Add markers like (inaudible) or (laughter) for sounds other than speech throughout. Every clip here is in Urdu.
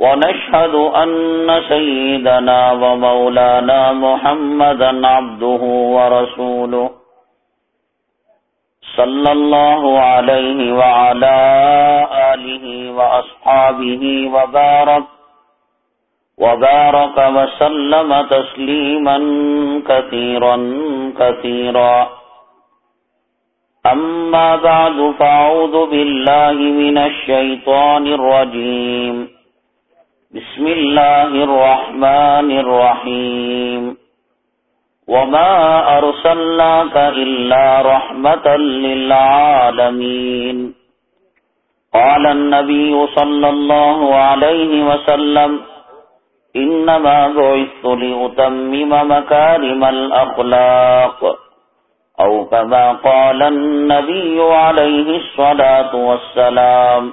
ونشهد أن سيدنا ومولانا محمدا عبده ورسوله صلى الله عليه وعلى آله وأصحابه وبارك وبارك وسلم تسليما كثيرا كثيرا. أما بعد فأعوذ بالله من الشيطان الرجيم. بسم الله الرحمن الرحيم. وما أرسلناك إلا رحمة للعالمين. قال النبي صلى الله عليه وسلم إنما بعثت لأتمم مكارم الأخلاق. أو كما قال النبي عليه الصلاة والسلام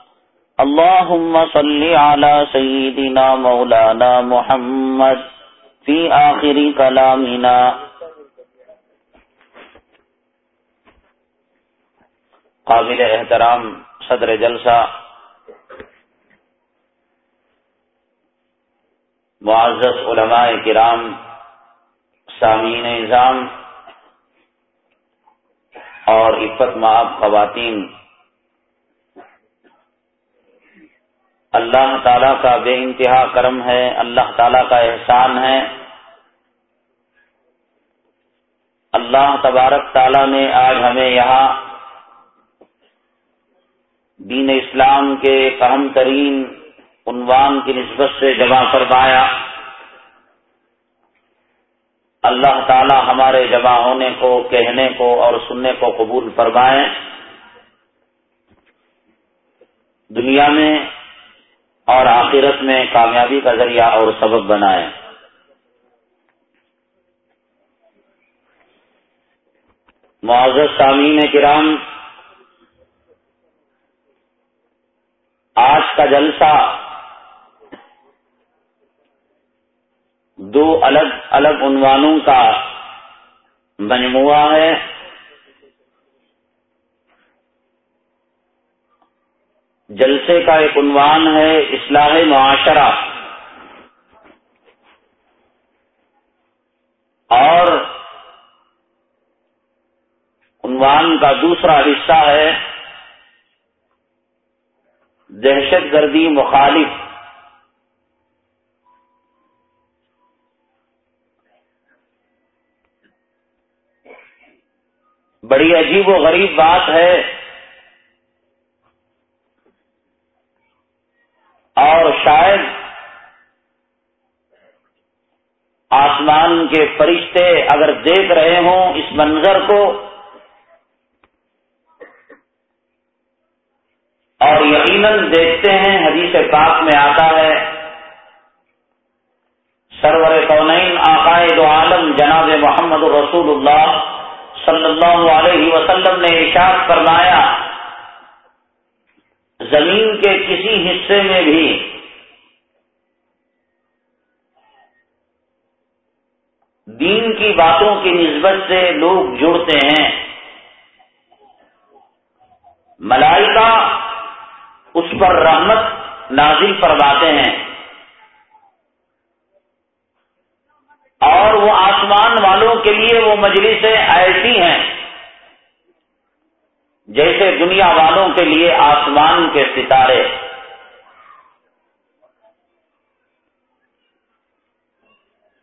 اللهم صل على سيدنا مولانا محمد في آخر كلامنا قابل احترام صدر جلسہ معزز علماء کرام، سامعین نظام اور عفت معاب خواتین اللہ تعالیٰ کا بے انتہا کرم ہے، اللہ تعالیٰ کا احسان ہے۔ اللہ تبارک تعالیٰ نے آج ہمیں یہاں دین اسلام کے اہم ترین عنوان کی نسبت سے جمع فرمایا۔ اللہ تعالی ہمارے جمع ہونے کو، کہنے کو اور سننے کو قبول فرمائیں دنیا میں اور آخرت میں کامیابی کا ذریعہ اور سبب بنائیں۔ معذر سامعین کرام، آج کا جلسہ دو الگ الگ عنوانوں کا مجموعہ ہے۔ جلسے کا ایک عنوان ہے اصلاح معاشرہ۔ اور عنوان کا دوسرا حصہ ہے دہشت گردی مخالف۔ بڑی عجیب و غریب بات ہے اور شاید آسمان کے فرشتے اگر دیکھ رہے ہوں اس منظر کو، اور یقیناً دیکھتے ہیں، حدیث پاک میں آتا ہے، سرور کونین عقائد عالم جناب محمد رسول اللہ صلی اللہ علیہ وسلم نے اشاعت فرمایا، زمین کے کسی حصے میں بھی دین کی باتوں کی نسبت سے لوگ جڑتے ہیں۔ ملائکہ اس پر رحمت نازل فرماتے ہیں۔ اور وہ آسمان والوں کے لیے وہ مجلسیں ایسی ہیں جیسے دنیا والوں کے لیے آسمان کے ستارے۔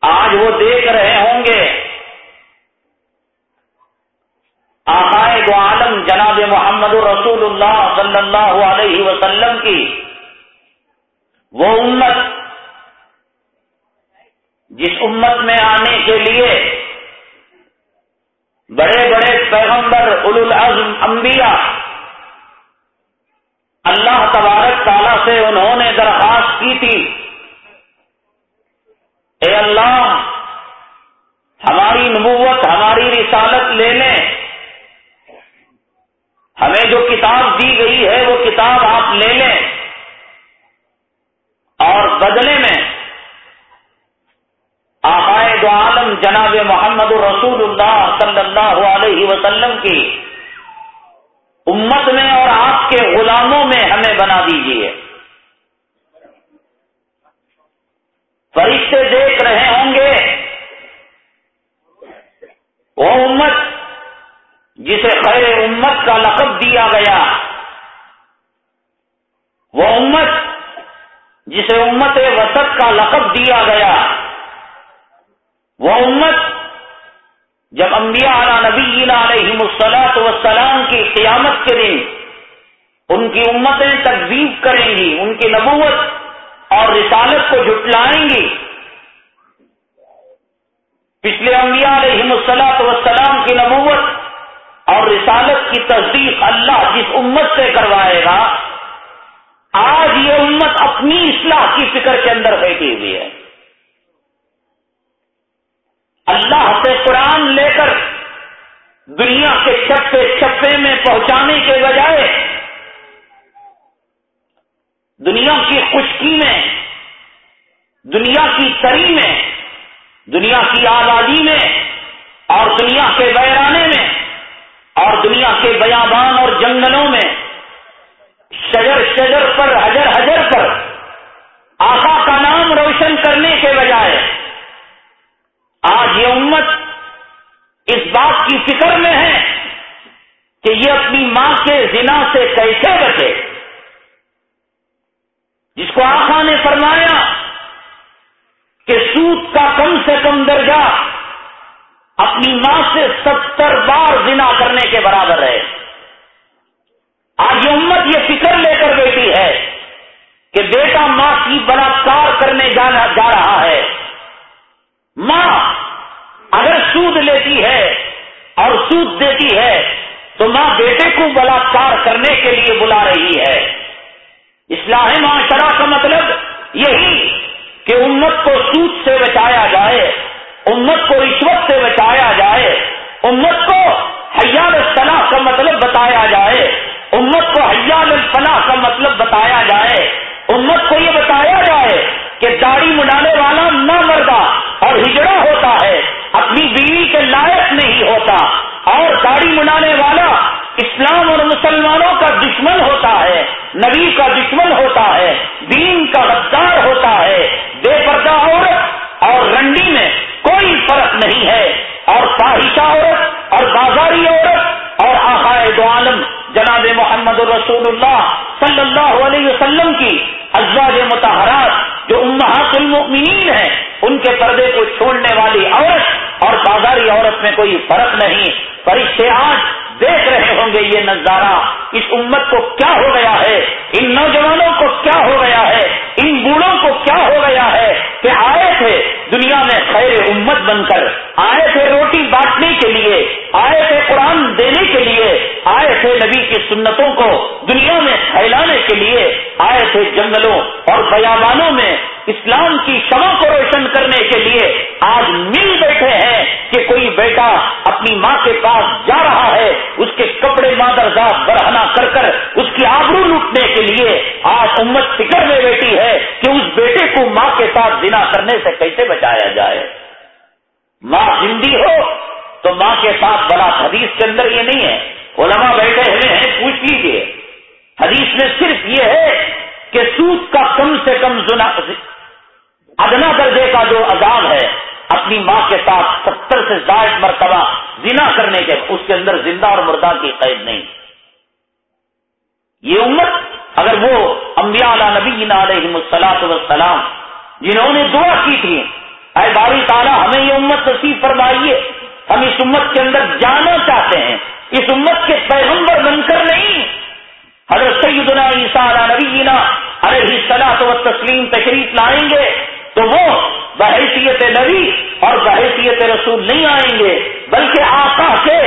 آج وہ دیکھ رہے ہوں گے۔ آقائے دو عالم جناب محمد رسول اللہ صلی اللہ علیہ وسلم کی وہ امت جس امت میں آنے کے لیے بڑے بڑے پیغمبر اول العزم انبیاء اللہ تبارک تعالیٰ سے انہوں نے درخواست کی تھی۔ اے اللہ، ہماری نبوت، ہماری رسالت لے لیں ہمیں جو کتاب دی گئی ہے، وہ کتاب آپ لے لیں اور بدلے میں آقائے دو عالم جناب محمد رسول اللہ صلی اللہ علیہ وسلم کی امت میں اور آپ کے غلاموں میں ہمیں بنا دیجیے فرشتے دیکھ رہے ہوں گے۔ وہ امت جسے خیر امت کا لقب دیا گیا۔ وہ امت جسے امت وسط کا لقب دیا گیا۔ وہ امت جب انبیاء علی نبی علیہ مسلاط وسلام کی قیامت کے دن ان کی امتیں تجزیب کریں گی، ان کی نبوت اور رسالت کو جھٹلائیں گی۔ پچھلے انبیاء علیہ مسلاط وسلام کی نبوت اور رسالت کی تصدیق اللہ جس امت سے کروائے گا، آج یہ امت اپنی اصلاح کی فکر کے اندر بیٹھی ہوئی ہے۔ اللہ سے قرآن لے کر دنیا کے چپے چپے میں پہنچانے کے بجائے دنیا کی خشکی میں، دنیا کی تری میں، دنیا کی آزادی میں، اور دنیا کے بیرانے میں، اور دنیا کے بیابان اور جنگلوں میں، شجر شجر پر، حجر حجر پر، آقا کا نام روشن کرنے کے بجائے، آج یہ امت اس بات کی فکر میں ہے کہ یہ اپنی ماں کے زنا سے کیسے بچے؟ جس کو آخا نے فرمایا کہ سود کا کم سے کم درجہ اپنی ماں سے ستر بار زنا کرنے کے برابر ہے۔ آج یہ امت یہ فکر لے کر بیٹھی ہے کہ بیٹا ماں کی بلاکار کرنے جانا جا رہا ہے۔ ماں اگر سود لیتی ہے اور سود دیتی ہے تو ماں بیٹے کو بلاکار کرنے کے لیے بلا رہی ہے۔ اصلاح معاشرہ کا مطلب یہی کہ امت کو سود سے بچایا جائے، امت کو رشوت سے بچایا جائے، امت کو حیال الصلاح کا مطلب بتایا جائے، امت کو حیال الفلاح کا مطلب بتایا جائے۔ امت کو یہ بتایا جائے کہ داڑھی منانے والا نہ مردہ اور ہجڑا ہوتا ہے، اپنی بیوی کے لائق نہیں ہوتا اور داڑھی منانے والا اسلام اور مسلمانوں کا دشمن ہوتا ہے، نبی کا دشمن ہوتا ہے، دین کا غدار ہوتا ہے، بے پردہ عورت اور رنڈی میں کوئی فرق نہیں ہے۔ اور فاحشہ عورت اور بازاری عورت اور آخائے دو عالم، جناب محمد رسول اللہ صلی اللہ علیہ وسلم کی ازواج متحرات جو امہات المؤمنین ہیں، ان کے پردے کو چھوڑنے والی عورت اور بازاری عورت میں کوئی فرق نہیں۔ فرشتے آج دیکھ رہے ہوں گے یہ نظارہ، اس امت کو کیا ہو گیا ہے؟ ان نوجوانوں کو کیا ہو گیا ہے؟ ان بوڑھوں کو کیا ہو گیا ہے؟ کہ آئے تھے دنیا میں خیر امت بن کر، آئے تھے روٹی بانٹنے کے لیے، آئے تھے قرآن دینے کے لیے آئے تھے نبی کی سنتوں کو دنیا میں پھیلانے کے لیے، آئے تھے جنگلوں اور بیابانوں میں اسلام کی شمع کو روشن کرنے کے لیے۔ آج مل بیٹھے ہیں کہ کوئی بیٹا اپنی ماں کے پاس جا رہا ہے، اس کے کپڑے مادر ذات برہنا کر کر اس کی آبرو لوٹنے کے لیے۔ آج امت فکر میں بیٹھی ہے کہ اس بیٹے کو ماں کے ساتھ بنا کرنے سے کیسے بچایا جائے۔ ماں زندی ہو تو ماں کے ساتھ بڑا حدیث کے اندر یہ نہیں ہے علماء بیٹھے ہوئے ہیں، پوچھ لیجیے حدیث میں صرف یہ ہے کہ سود کا کم سے کم ادنا درجے کا جو عذاب ہے، اپنی ماں کے ساتھ ستر سے زائد مرتبہ زنا کرنے کے، اس کے اندر زندہ اور مردہ کی قید نہیں۔ یہ امت، اگر وہ انبیاء نبی علیہ مسلاط وسلام جنہوں نے دعا کی تھی، اے باری تعالیٰ، ہمیں یہ امت نصیب فرمائیے۔ ہم اس امت کے اندر جانا چاہتے ہیں، اس امت کے پیغمبر بن کر نہیں۔ حضرت سیدنا عیسیٰ علیہ نبی جینا ارے صلاح و تسلیم تشریف لائیں گے تو وہ بحیثیت نبی اور بحیثیت رسول نہیں آئیں گے، بلکہ آقا کے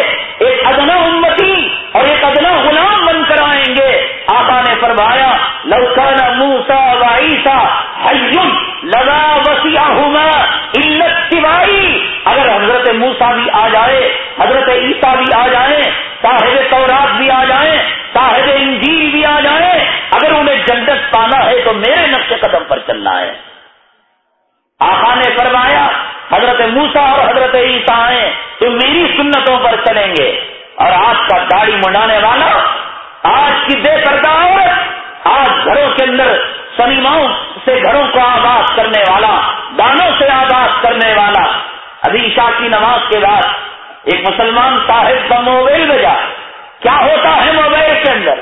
ایک ادنا امتی اور ایک ادنا غلام بن کر آئیں گے آقا نے فرمایا لوکان موسا وائیسا حیم لگا وسیع علت اگر حضرت موسا بھی آ جائے، حضرت عیسیٰ بھی آ جائیں، صاحب تورات بھی آ جائیں، صاحب انجیل بھی آ جائیں، اگر انہیں جنت پانا ہے تو میرے نقش قدم پر چلنا ہے۔ آقا نے فرمایا، حضرت موسا اور حضرت عیسیٰ آئے تو میری سنتوں پر چلیں گے اور آج کا گاڑی منڈانے والا آج کی بے پردہ عورت، آج گھروں کے اندر سنیماؤں سے گھروں کو آباد کرنے والا، دانوں سے آباد کرنے والا۔ ابھی عشاء کی نماز کے بعد ایک مسلمان صاحب کا موبائل بجا۔ کیا ہوتا ہے موبائل کے اندر؟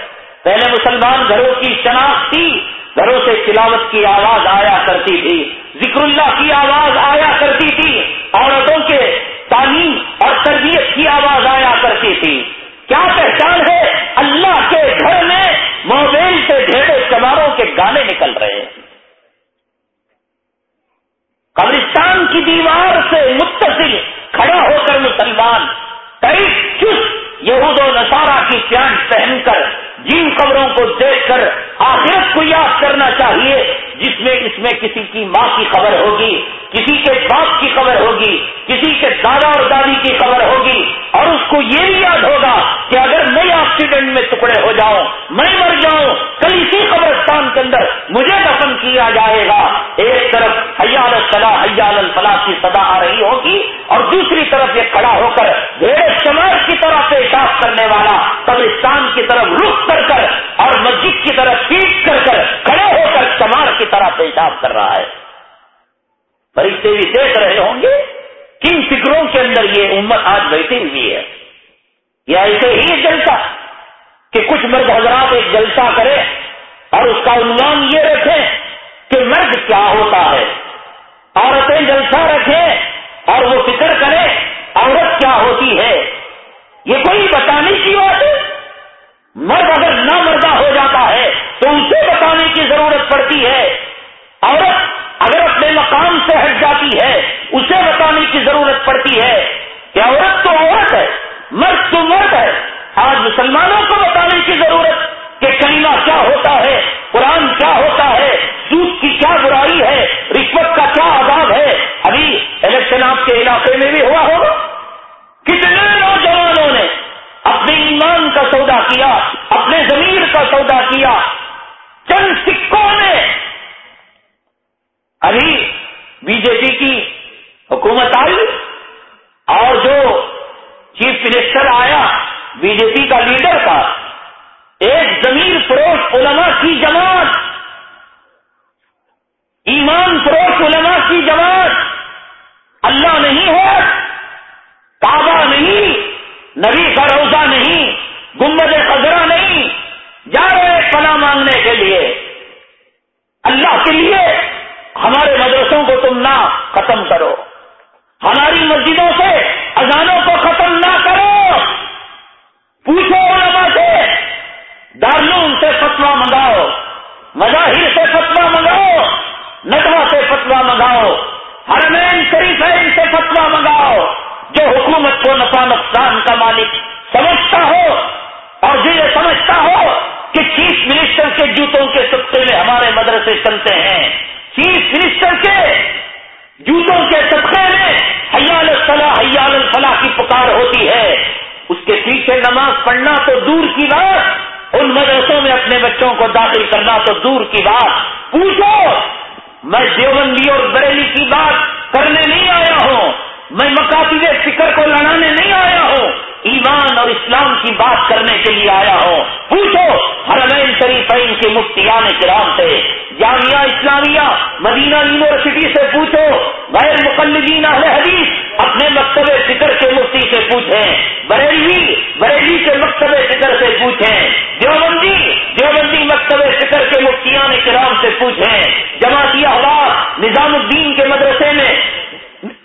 پہلے مسلمان گھروں کی شناخت تھی گھروں سے تلاوت کی آواز آیا کرتی تھی، ذکر اللہ کی آواز آیا کرتی تھی، عورتوں کے تعلیم اور تربیت کی آواز آیا کرتی تھی۔ کیا پہچان ہے؟ اللہ کے گھر میں موبائل سے ڈھیرے چماروں کے گانے نکل رہے ہیں۔ قبرستان کی دیوار سے متصل کھڑا ہو کر مسلمان کئی چست یہود و نصارہ کی پیانٹ پہن کر جن خبروں کو دیکھ کر آخرت کو یاد کرنا چاہیے، جس میں اس میں کسی کی ماں کی خبر ہوگی، کسی کے باپ کی خبر ہوگی، کسی کے دادا اور دادی کی خبر ہوگی۔ اور اس کو یہ بھی یاد ہوگا کہ اگر میں ایکسیڈنٹ میں ٹکڑے ہو جاؤں، میں مر جاؤں، کل اسی قبرستان کے اندر مجھے دفن کیا جائے گا۔ ایک طرف حیال الفلاح حیال الفلاح کی سدا آ رہی ہوگی اور دوسری طرف یہ کھڑا ہو کر بھیڑ شمار کی طرح پیشاب کرنے والا قبرستان کی طرف رخ کر کر اور مسجد کی طرف پیٹ کر کر کھڑے ہو کر چمار کی طرح پیشاب کر رہا ہے۔ فرشتے بھی دیکھ رہے ہوں گے کن فکروں کے اندر یہ امت آج بیٹھی ہوئی ہے۔ یا ایسے ہی جلسہ کہ کچھ مرد حضرات ایک جلسہ کرے اور اس کا عنوان یہ رکھے کہ مرد کیا ہوتا ہے۔ عورتیں جلسہ رکھیں اور وہ فکر کرے عورت کیا ہوتی ہے۔ یہ کوئی بتانے کی بات ہے؟ مرد اگر نہ مردہ ہو جاتا ہے تو اسے بتانے کی ضرورت پڑتی ہے۔ عورت اگر اپنے مقام سے ہٹ جاتی ہے، اسے بتانے کی ضرورت پڑتی ہے کہ عورت تو عورت ہے، مرد تو مرد ہے۔ آج مسلمانوں کو بتانے کی ضرورت کہ کلیمہ کیا ہوتا ہے، قرآن کیا ہوتا ہے، سود کی کیا برائی ہے، رشوت کا کیا آزاد ہے۔ ابھی الیکشن آپ کے علاقے میں بھی ہوا ہوگا۔ کتنے نوجوانوں نے اپنے ایمان کیا، اپنے زمین کا سودا کیا۔ چند سکوں نے ابھی بی جے پی کی حکومت آئی اور جو چیف منسٹر آیا، بی جے پی کا لیڈر تھا، ایک زمین فروش علماء کی جماعت، ایمان فروش علماء کی جماعت، اللہ نہیں ہے، کعبہ نہیں، نبی کا روزہ نہیں۔ گمبد خزرہ نہیں، جا رہے پناہ مانگنے کے لیے۔ اللہ کے لیے ہمارے مدرسوں کو تم نہ ختم کرو۔ ہماری مسجدوں سے اذانوں کو ختم نہ کرو۔ پوچھو علماء سے دارلوم سے فتوا منگاؤ، مظاہر سے فتوا منگاؤ ندوا سے فتوا منگاؤ ہرمین شریف سے فتوا منگاؤ۔ جو حکومت کو نفا نقصان کا مالک سمجھتا ہو اور جو یہ سمجھتا ہو کہ چیف منسٹر کے جوتوں کے سطح میں ہمارے مدرسے چلتے ہیں۔ چیف منسٹر کے جوتوں کے سطح میں حیال الفلاح حیال الفلاح کی پکار ہوتی ہے۔ اس کے پیچھے نماز پڑھنا تو دور کی بات، ان مدرسوں میں اپنے بچوں کو داخل کرنا تو دور کی بات۔ پوچھو، میں دیوبندی اور بریلی کی بات کرنے نہیں آیا ہوں۔ میں مکاتب فکر کو لڑانے نہیں آیا ہوں، ایمان اور اسلام کی بات کرنے کے لیے آیا ہوں۔ پوچھو، حرمین شریفین کے مفتیان کرام سے جامعہ اسلامیہ، مدینہ یونیورسٹی سے پوچھو، غیر مقلدین اہل حدیث اپنے مکتب فکر کے مفتی سے پوچھیں۔ بریلی بریلی کے مکتب فکر سے پوچھیں۔ دیوبندی دیوبندی مکتب فکر کے مفتیان کرام سے پوچھیں۔ جماعتی احباب، نظام الدین کے مدرسے میں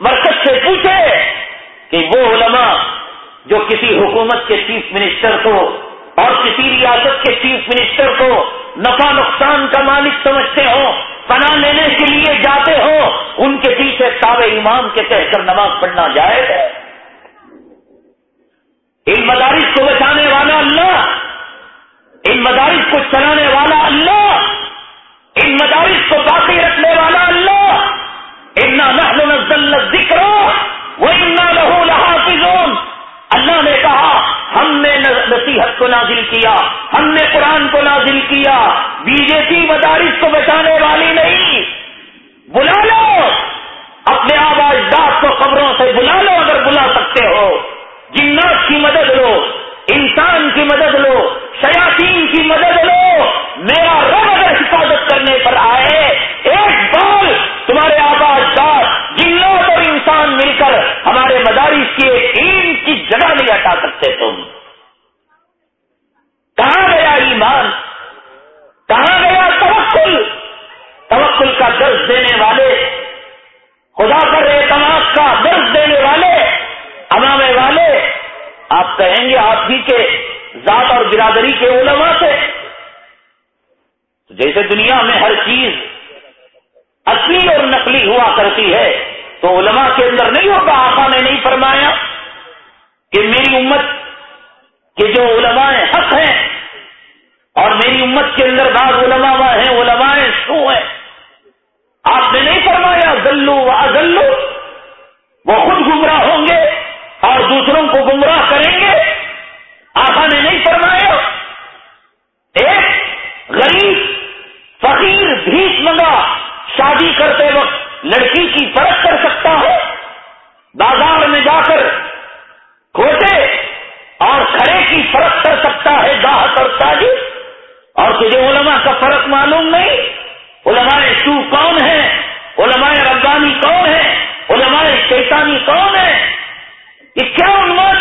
مرکز سے پوچھے کہ وہ علماء جو کسی حکومت کے چیف منسٹر کو اور کسی ریاست کے چیف منسٹر کو نفع نقصان کا مالک سمجھتے ہو پناہ لینے کے لیے جاتے ہو ان کے پیچھے تاب امام کے کہہ کر نماز پڑھنا جائے گا ان مدارس کو بچانے والا اللہ ان مدارس کو چلانے والا اللہ ان مدارس کو باقی رکھنے والا اللہ ذکر وہ لہو لحافظون۔ اللہ نے کہا، ہم نے نصیحت کو نازل کیا، ہم نے قرآن کو نازل کیا۔ بی جے پی مدارس کو بچانے والی نہیں۔ بلا لو۔ اپنے آواز داد کو خبروں سے بلا لو، اگر بلا سکتے ہو۔ جنات کی مدد لو، انسان کی مدد لو، شیاطین کی مدد لو۔ میرا رب اگر حفاظت کرنے پر آئے ہمارے کی ایک کی جگہ نہیں ہٹا سکتے تم۔ کہاں گیا ایمان؟ کہاں گیا توکل؟ توکل کا درد دینے والے، خدا پر اعتماد کا درد دینے والے امامے والے۔ آپ کہیں گے آپ ہی کے ذات اور برادری کے علماء سے۔ جیسے دنیا میں ہر چیز اصلی اور نقلی ہوا کرتی ہے تو علماء کے اندر نہیں ہوگا آقا نے نہیں فرمایا کہ میری امت کے جو علماء حق ہیں۔ اور میری امت کے اندر بعض علماء ہیں، علماء سو ہیں۔ آپ نے نہیں فرمایا گلو و وہ خود گمراہ ہوں گے اور دوسروں کو گمراہ کریں گے۔ آقا نے نہیں فرمایا، ایک غریب فقیر بھیس منگا شادی کرتے وقت لڑکی کی فرق کر سکتا ہے بازار میں جا کر کھوٹے اور کھڑے کی فرق کر سکتا ہے گاہک اور تاجر۔ اور تجھے علماء کا فرق معلوم نہیں؟ علماء سو کون ہے علماء ربانی کون ہے علماء شیطانی کون ہے یہ کیا عنوان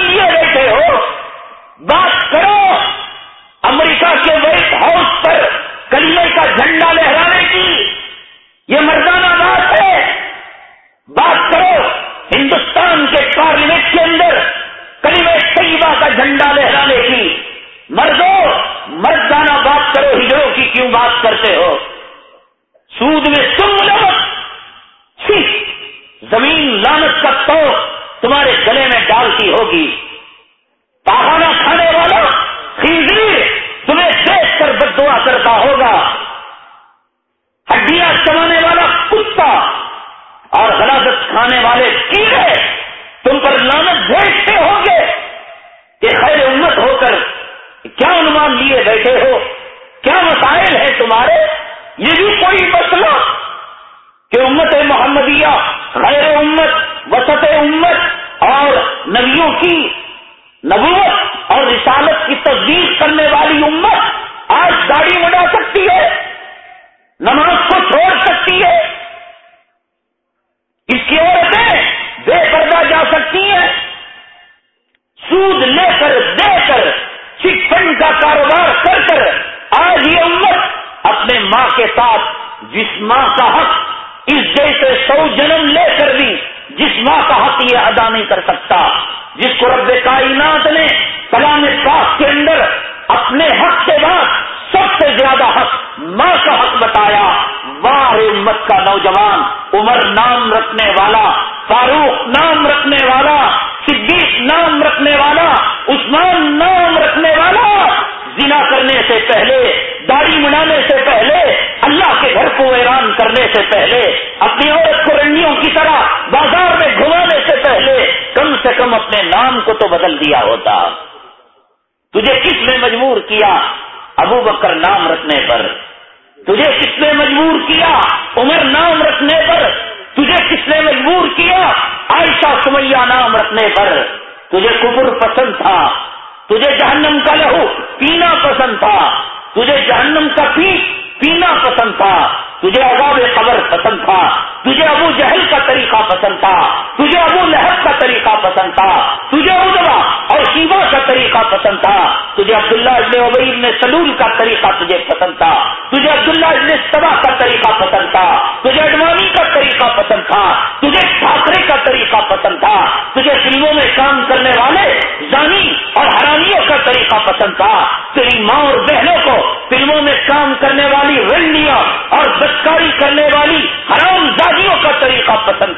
تجھے فلموں میں کام کرنے والے زانی اور حرامیوں کا طریقہ پسند تھا۔ تیری ماں اور بہنوں کو فلموں میں کام کرنے والی رنڈیاں اور بدکاری کرنے والی حرام زادیوں کا طریقہ پسند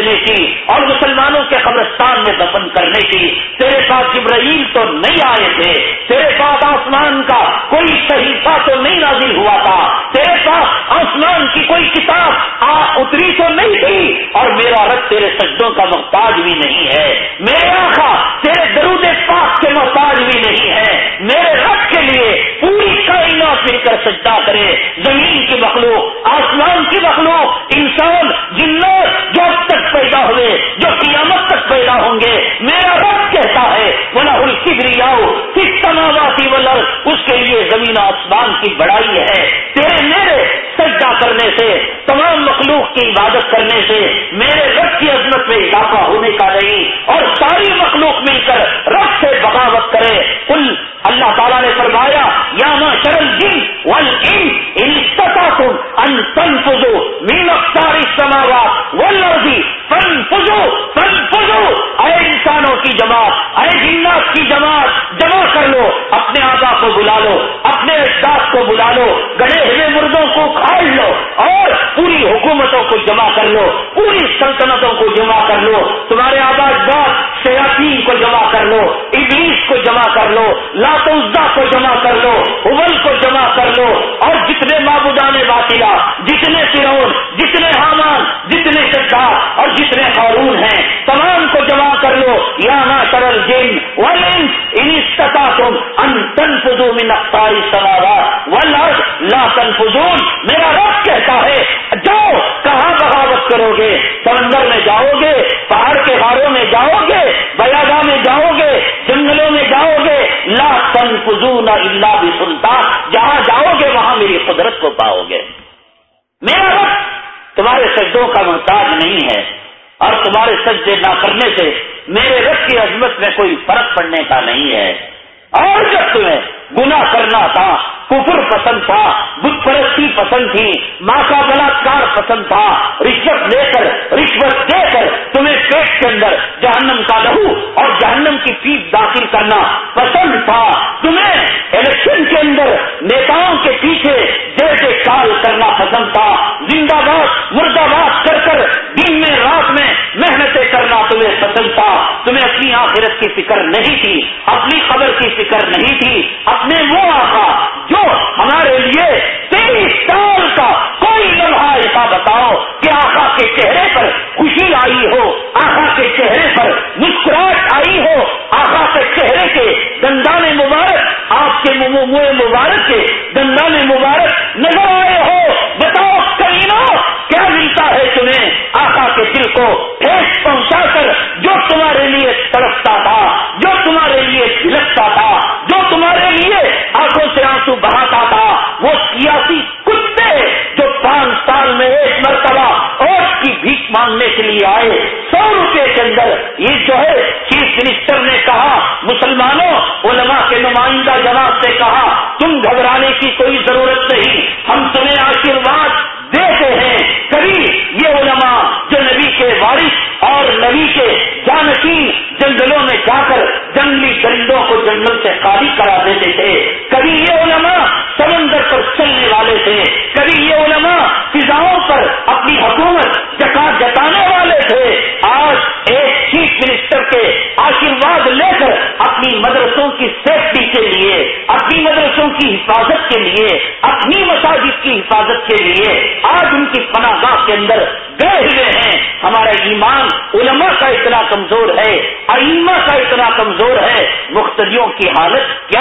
جنازہ لینے کی اور مسلمانوں کے قبرستان میں دفن کرنے کی۔ تیرے پاس جبرائیل تو نہیں آئے تھے۔ تیرے پاس آسمان کا کوئی صحیفہ تو نہیں نازل ہوا تھا۔ تیرے پاس آسمان کی کوئی کتاب آ اتری تو نہیں تھی۔ اور میرا رب تیرے سجدوں کا محتاج بھی نہیں ہے۔ میرے آخا تیرے درود پاک کے محتاج بھی نہیں ہے۔ میرے رب کے لیے پوری کائنات مل کر سجدہ کرے۔ زمین کی مخلوق، آسمان کی مخلوق کے لیے زمین آسمان کی بڑائی ہے۔ تیرے میرے سجدہ کرنے سے، تمام مخلوق کی عبادت کرنے سے میرے رب کی عظمت میں اضافہ ہونے کا نہیں، اور ساری مخلوق مل کر رب سے بغاوت کرے۔ کل اللہ تعالیٰ نے فرمایا، یا ماں شرل جن ون ان تم ان تن پوزو مین اختار ولرزی فن اے انسانوں کی جماعت، اے جنات کی جماعت، جمع کر لو، اپنے آبا کو بلا لو۔ کو بلا لو گڑے ہوئے مردوں کو کھال لو اور پوری حکومتوں کو جمع کر لو، پوری سلطنتوں کو جمع کر لو، تمہارے آباد باد سیاسی کو جمع کر لو، ابلیس کو جمع کر لو لاتوزا کو جمع کر لو ابل کو جمع کر لو، اور جتنے معبودان باطلا جتنے فرعون، جتنے حام یا نہ سرل جن ولن انستا ان تن فضو من اختاری سوارا ولر لا تن فضول میرا رب کہتا ہے، جاؤ، کہاں بغاوت کرو گے؟ سمندر میں جاؤ گے، پہاڑ کے ہاروں میں جاؤ گے بیاگا میں جاؤ گے، جنگلوں میں جاؤ گے. لا تن فضول اللہ بھی سنتا جہاں جاؤ گے، وہاں میری قدرت کو پاؤ گے. میرا رب، تمہارے سجدوں کا محتاج نہیں ہے. اور تمہارے سجدے نہ کرنے سے میرے رب کی عظمت میں کوئی فرق پڑنے کا نہیں ہے۔ اور جب تمہیں گنا کرنا تھا، کفر پسند تھا، بت پرستی پسند تھی ماں کا بلاکار پسند تھا، رشوت لے کر، رشوت دے کر تمہیں پیٹ کے اندر جہنم کا لہو اور جہنم کی پیپ داخل کرنا پسند تھا۔ تمہیں الیکشن کے اندر نیتاؤں کے پیچھے فکر نہیں تھی اپنی خبر کی فکر نہیں تھی اپنے کی حالت کیا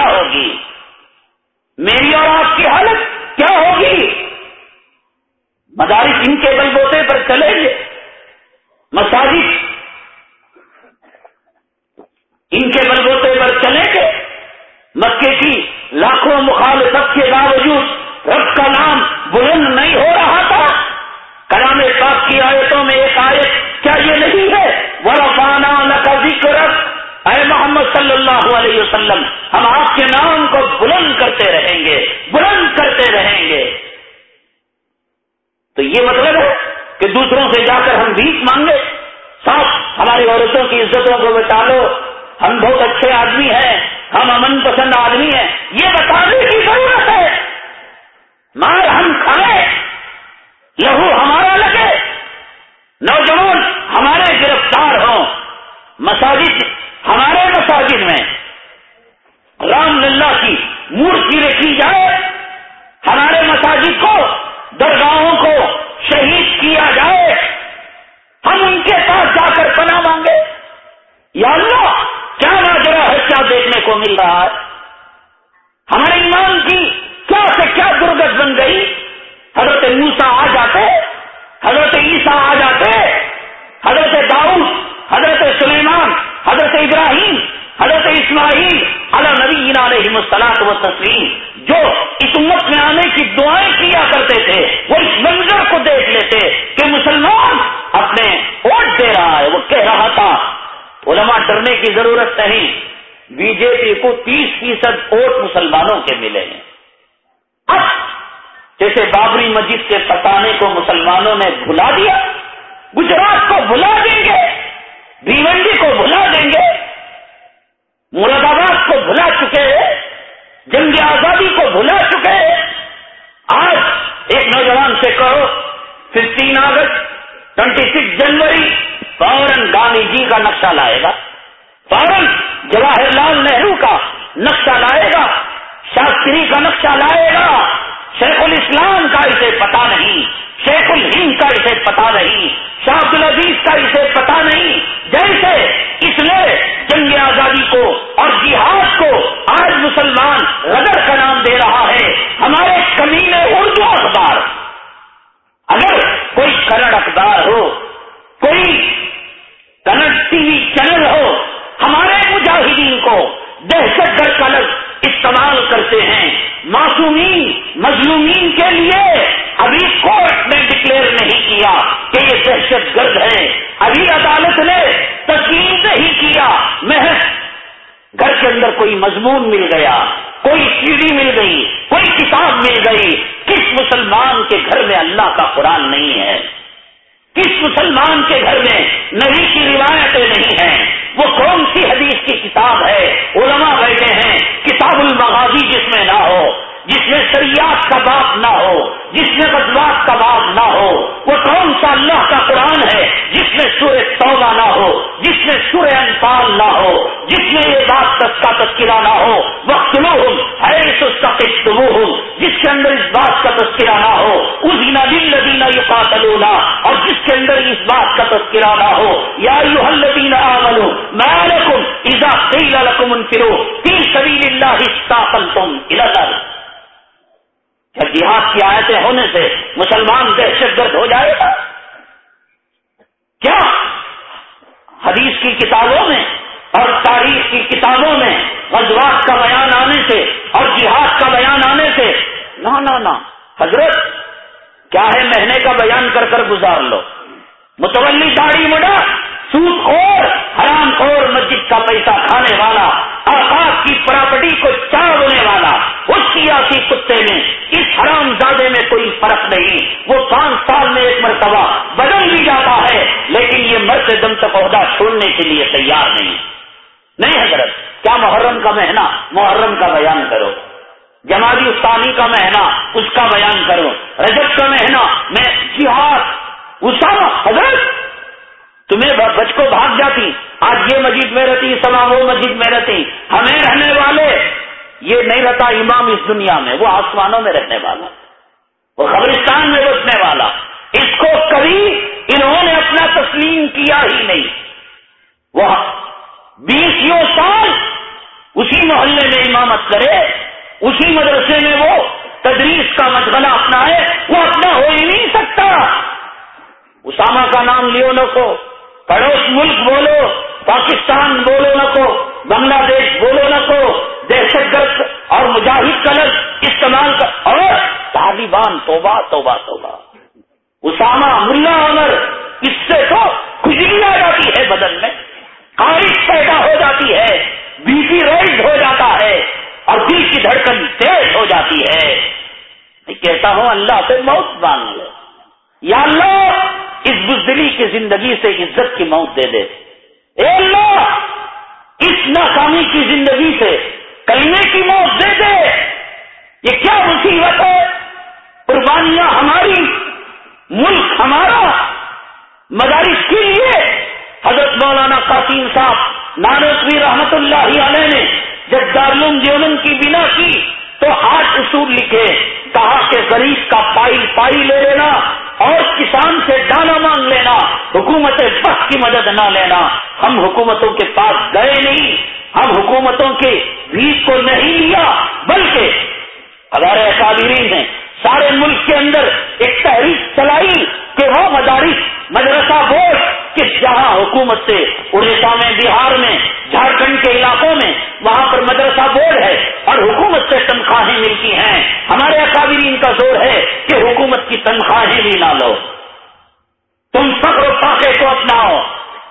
مقدس کا تذکرہ نہ ہو وقت لو ہوں ہے جس کے اندر اس بات کا تذکرہ نہ ہو اس دن دل لدینہ یہ اور جس کے اندر اس بات کا تذکرہ نہ ہو، یا یو الدین آمنو میں رکھوں لکم اذا قیل لکم پھرو فی سبیل اللہ استاقلتم ادھر کیا جہاد کی آیتیں ہونے سے مسلمان دہشت گرد ہو جائے گا؟ کیا؟ حدیث کی کتابوں میں اور تاریخ کی کتابوں میں غزوات کا بیان آنے سے اور جہاد کا بیان آنے سے نہ نہ نہ حضرت، کیا ہے مہینے کا بیان کر کر گزار لو؟ متولی داڑھی مڈا، سود خور، حرام خور، مسجد کا پیسہ کھانے والا آپ کی پراپرٹی کو چاڑنے والا، اس سیاسی کتے میں، اس حرام زادے میں کوئی فرق نہیں۔ وہ پانچ سال میں ایک مرتبہ بدل بھی جاتا ہے، لیکن یہ مرد دم تک عہدہ چھوڑنے کے لیے تیار نہیں۔ نہیں حضرت، کیا محرم کا مہینہ؟ محرم کا بیان کرو۔ جماعی استانی کا مہینہ، اس کا بیان کرو۔ رجب کا مہینہ، میں جہاد، اسامہ، حضرت، تمہیں بچ کو بھاگ جاتی۔ آج یہ مسجد میں رہتی سما وہ مسجد میں رہتی۔ ہمیں رہنے والے، یہ نہیں رہتا امام اس دنیا میں، وہ آسمانوں میں رہنے والا۔ وہ قبرستان میں بسنے والا۔ اس کو کبھی انہوں نے اپنا تسلیم کیا ہی نہیں۔ وہ بیسوں سال اسی محلے میں امامت کرے، اسی مدرسے میں وہ تدریس کا مشغلہ اپنا ہے وہ اپنا ہو ہی نہیں سکتا۔ اسامہ کا نام لیو نہ کو پڑوس ملک بولو، پاکستان بولو نہ کو بنگلہ دیش بولو نہ کو دہشت گرد اور مجاہد کا لفظ استعمال کر، اور طالبان توبہ توبہ توبہ۔ اسامہ ملا عمر، اس سے تو خوشی آ جاتی ہے بدن میں۔ خارش پیدا ہو جاتی ہے بی پی رائز ہو جاتا ہے اور دل کی دھڑکن تیز ہو جاتی ہے۔ میں کہتا ہوں، اللہ سے موت مانگ لے۔ یا اللہ، اس بزدلی کی زندگی سے عزت کی موت دے دے۔ اے اللہ، اس ناکامی کی زندگی سے کلمے کی موت دے دے۔ یہ کیا مصیبت ہے؟ قربانیاں ہماری، ملک ہمارا، مدارس کے لیے حضرت مولانا قاسم صاحب نانوی رحمت اللہ علیہ نے جب دارالعلوم دیوبند کی بنا کی تو آٹھ اصول لکھے، کہا کہ غریب کا پائی پائی لے لینا اور کسان سے دانا مانگ لینا، حکومت بس کی مدد نہ لینا۔ ہم حکومتوں کے پاس گئے نہیں، ہم حکومتوں کے بیچ کو نہیں لیا، بلکہ ہمارے اکادرین نے سارے ملک کے اندر ایک تحریک چلائی کہ وہ مدارس، مدرسہ بورڈ کہ جہاں حکومت سے اڑیسہ میں، بہار میں، جھارکھنڈ کے علاقوں میں وہاں پر مدرسہ بورڈ ہے اور حکومت سے تنخواہیں ملتی ہیں۔ ہمارے اکابرین کا زور ہے کہ حکومت کی تنخواہیں بھی نہ لو۔ تم فخر و فاقے کو اپناؤ۔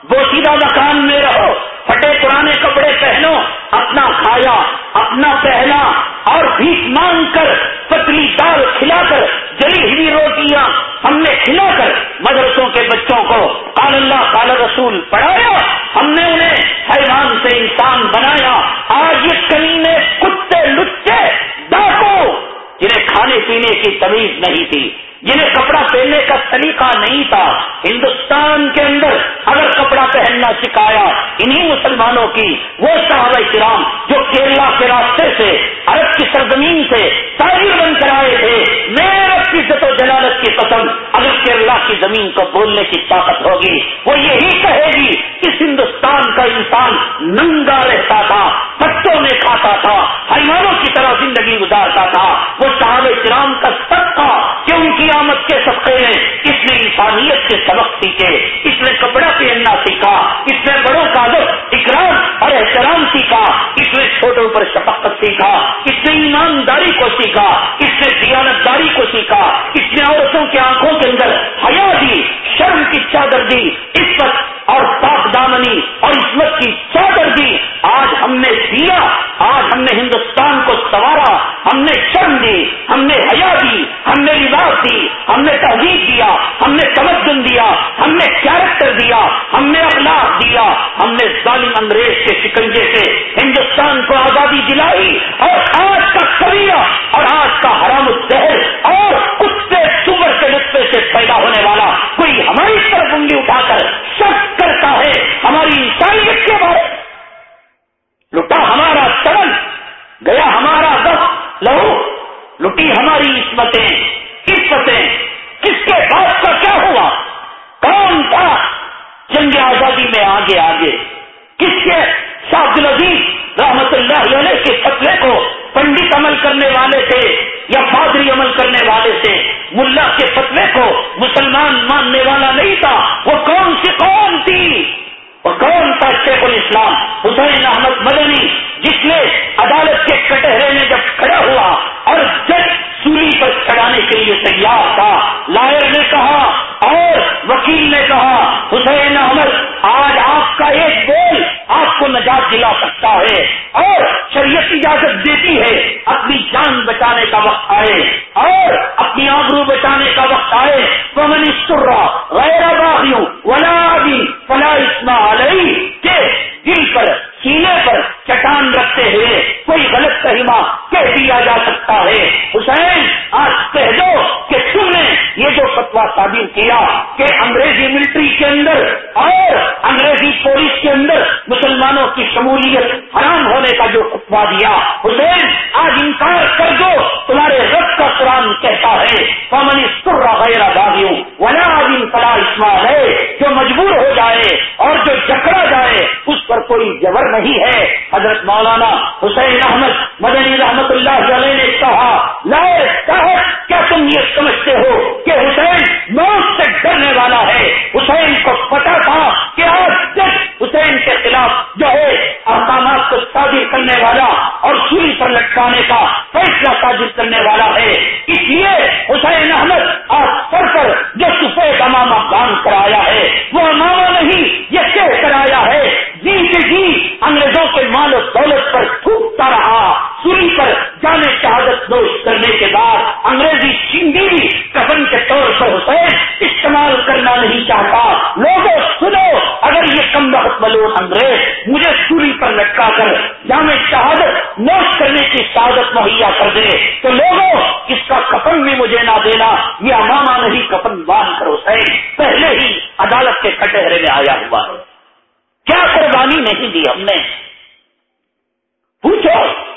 بوسیدہ مکان میں رہو۔ پھٹے پرانے کپڑے پہنو۔ اپنا کھایا، اپنا پہنا۔ اور بھیک مانگ کر پتلی دال کھلا کر جلی ہوئی روٹیاں ہم نے کھلا کر مدرسوں کے بچوں کو کال اللہ، قال رسول پڑھایا، ہم نے انہیں حیوان سے انسان بنایا۔ آج یہ کمی میں کتے لچے ڈاکو، جنہیں کھانے پینے کی تمیز نہیں تھی۔ جنہیں کپڑا پہننے کا طریقہ نہیں تھا، ہندوستان کے اندر اگر کپڑا پہننا سکھایا انہی مسلمانوں کی، وہ صحابہ کرام جو کیرلا کے راستے سے، عرب کی سرزمین سے تاجر بن کر آئے تھے میرے کی عزت و جلالت کی پسند اگر کیرلا کی زمین کو بولنے کی طاقت ہوگی، وہ یہی کہے گی اس ہندوستان کا انسان ننگا رہتا تھا پتوں میں کھاتا تھا، حیوانوں کی طرح زندگی گزارتا تھا۔ وہ صحابہ کرام کا سب سبقے میں اس نے انسانیت کے سبق سیکھے، اس نے کپڑا پہننا سیکھا، اس نے بڑوں کا ادب اکرام اور احترام سیکھا، اس نے چھوٹوں پر شفقت سیکھا، اس نے ایمانداری کو سیکھا، اس نے دیانت داری کو سیکھا، اس نے عورتوں کی آنکھوں کے اندر حیا دی، شرم کی چادر دی، عزت اور پاک دامنی اور عصمت کی چادر ہم نے دیا آج ہم نے ہندوستان کو سوارا ہم نے شرم دی ہم نے حیا دی ہم نے لباس دی ہم نے تہذیب دیا ہم نے تمدن دیا ہم نے کیریکٹر دیا ہم نے اخلاق دیا ہم نے ظالم انگریز کے شکنجے سے ہندوستان کو آزادی دلائی اور آج کا کبیا اور آج کا ہرا لٹا ہمارا سرن گیا ہمارا دس لہو، لٹی ہماری عصمتیں کس کے بعد کا کیا ہوا؟ کون تھا جنگ آزادی میں آگے آگے؟ کس کے شاہد العزیز رحمت اللہ علیہ کے فتوے کو پنڈت عمل کرنے والے تھے یا فادری عمل کرنے والے تھے؟ ملا کے فتوے کو مسلمان ماننے والا نہیں تھا۔ وہ کون سی قوم تھی؟ وہ کون تھا شیخ الاسلام؟ حسین احمد مدنی، جس نے عدالت کے کٹہرے میں جب کھڑا ہوا اور جج سولی پر چڑھانے کے لیے تیار تھا، لائر نے کہا اور وکیل نے کہا، حسین احمد، آج آپ کا ایک بول آپ کو نجات دلا سکتا ہے اور شریعت اجازت دیتی ہے اپنی جان بچانے کا وقت آئے اور اپنی آبرو بچانے کا وقت آئے۔ تو میں نے غیر باغیوں ولا بھی فلا اسما علیہ کہ دل پر، سینے پر چٹان رکھتے ہوئے کوئی غلط کہیما کہہ دیا جا سکتا ہے۔ حسین، آج کہہ دو کہ تم نے یہ جو فتوا تعبیر کیا کہ انگریزی ملٹری کے اندر اور انگریزی پولیس کے اندر مسلمانوں کی شمولیت حرام ہونے کا جو خطبہ دیا۔ حسین، آج انکار کر دو، تمہارے رب کا قرآن کہتا ہے قومن غیر دادیوں ولا دن فلا اسمال ہے۔ جو مجبور ہو جائے اور جو جکڑا جائے، اس پر کوئی جبر نہیں ہے۔ حضرت مولانا حسین احمد مدنی رحمت اللہ علیہ نے کہا لائے صاحب کیا تم یہ سمجھتے ہو کہ حسین موت سے ڈرنے والا ہے؟ حسین کو پتا تھا کہ آج تک حسین کے خلاف جو ہے احکامات کو شادی کرنے والا اور سوئی پر لٹکانے کا فیصلہ صادر کرنے والا ہے۔ اس لیے حسین احمد آج سر پر جو سفید امامہ باندھ کر آیا ہے، وہ امامہ نہیں، یہ کہہ کر آیا ہے جی جی انگریزوں کے مال و دولت پر تھوکتا رہا۔ سوری پر جانے شہادت دوش کرنے کے بعد انگریزی چینگی بھی کفن کے طور پر حسین استعمال کرنا نہیں چاہتا۔ لوگوں، سنو، اگر یہ کم وقت ملون انگریز مجھے سوری پر لٹکا کر جامع شہادت نوش کرنے کی شہادت مہیا کر دے، تو لوگوں، اس کا کفن بھی مجھے نہ دینا یہ اماما نہیں کفن باندھ کر حسین پہلے ہی عدالت کے کٹہرے میں آیا ہوا۔ ہے کیا قربانی نہیں دی ہم نے؟ پوچھو۔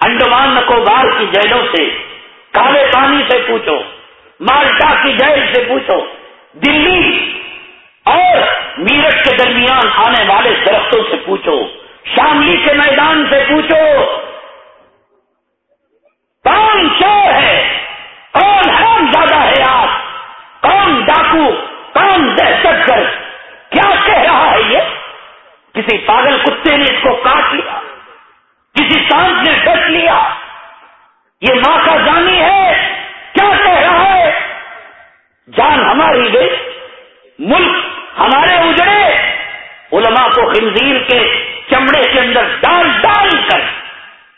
انڈمان نکوبار کی جیلوں سے، کالے پانی سے پوچھو، مالٹا کی جیل سے پوچھو، دلی اور میرٹ کے درمیان آنے والے درختوں سے پوچھو شاملی کے میدان سے پوچھو، کون چور ہے؟ کون حرام زیادہ ہے آپ کون ڈاکو؟ کون دہشت گرد؟ کیا کہہ رہا ہے یہ؟ کسی پاگل کتے نے اس کو کاٹ لیا؟ کسی سانس نے ڈس لیا۔ یہ ماں کا جانی ہے، کیا کہہ رہا ہے؟ جان ہماری گئی ملک ہمارے اجڑے۔ علماء کو خنزیر کے چمڑے کے اندر ڈال ڈال کر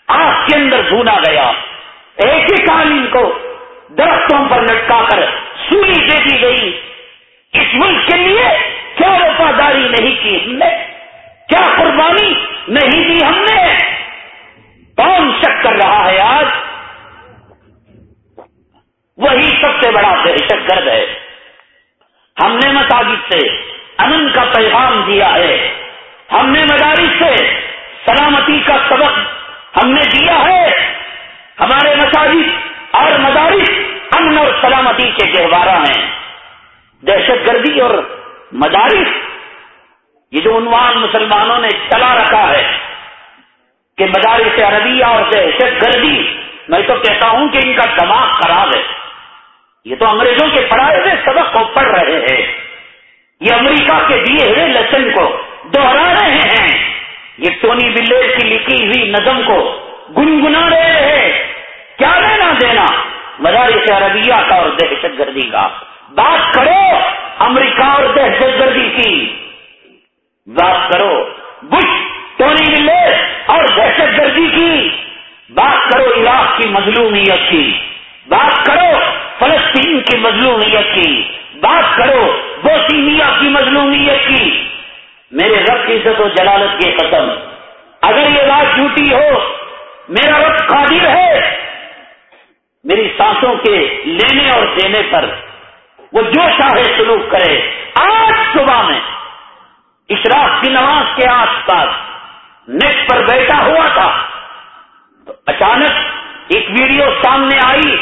آگ کے اندر بھونا گیا۔ ایک ہی قالین کو درختوں پر لٹکا کر سوئی دے دی گئی۔ اس ملک کے لیے کیا وفاداری نہیں کی ہم نے؟ کیا قربانی نہیں دی ہم نے؟ کون شک کر رہا ہے آج؟ وہی سب سے بڑا دہشت گرد ہے۔ ہم نے مساجد سے امن کا پیغام دیا ہے۔ ہم نے مدارس سے سلامتی کا سبق ہم نے دیا ہے۔ ہمارے مساجد اور مدارس امن اور سلامتی کے گہوارہ ہیں۔ دہشت گردی اور مدارس، یہ جو عنوان مسلمانوں نے چلا رکھا ہے۔ کہ مدارس عربیہ اور دہشت گردی میں تو کہتا ہوں کہ ان کا دماغ خراب ہے۔ یہ تو انگریزوں کے پڑھائے ہوئے سبق کو پڑھ رہے ہیں۔ یہ امریکہ کے دیے ہوئے لسن کو دوہرا رہے ہیں۔ یہ ٹونی بلیر کی لکھی ہوئی نظم کو گنگنا رہے ہیں۔ کیا لینا دینا؟ مدارس عربیہ کا اور دہشت گردی کا۔ بات کرو امریکہ اور دہشت گردی کی۔ بات کرو۔ بش ٹونی بلیر اور دہشت گردی کی۔ بات کرو عراق کی مظلومیت کی۔ بات کرو فلسطین کی مظلومیت کی۔ بات کرو بوسینیا کی مظلومیت کی۔ میرے رب کی عزت و جلالت کی قسم، اگر یہ بات جھوٹی ہو، میرا رب قادر ہے۔ میری سانسوں کے لینے اور دینے پر وہ جو چاہے سلوک کرے۔ آج صبح میں، اشراق کی نماز کے آس پاس نیٹ پر بیٹھا ہوا تھا۔ تو اچانک ایک ویڈیو سامنے آئی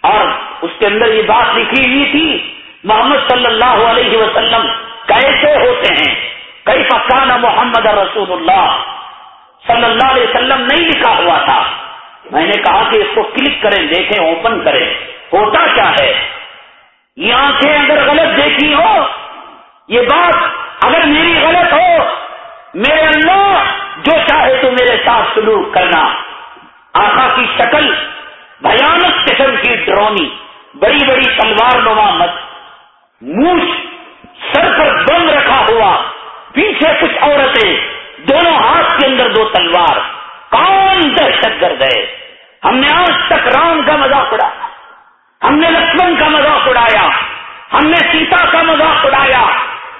اور اس کے اندر یہ بات لکھی ہوئی تھی، محمد صلی اللہ علیہ وسلم کیسے ہوتے ہیں؟ کئی پکانا محمد رسول اللہ صلی اللہ علیہ وسلم نہیں لکھا ہوا تھا۔ میں نے کہا کہ اس کو کلک کریں، دیکھیں، اوپن کریں۔ ہوتا کیا ہے؟ یہ آنکھیں اگر غلط دیکھی ہو، یہ بات اگر میری غلط ہو میرے اللہ، جو چاہے تو میرے ساتھ سلوک کرنا۔ آخا کی شکل بھیانک قسم کی ڈرونی بڑی بڑی تلوار نما مت۔ منہ سر پر بند رکھا ہوا، پیچھے کچھ عورتیں، دونوں ہاتھ کے اندر دو تلوار۔ کون دہشت گرد ہے؟ ہم نے آج تک رام کا مذاق اڑایا، ہم نے لکشمن کا مذاق اڑایا، ہم نے سیتا کا مذاق اڑایا،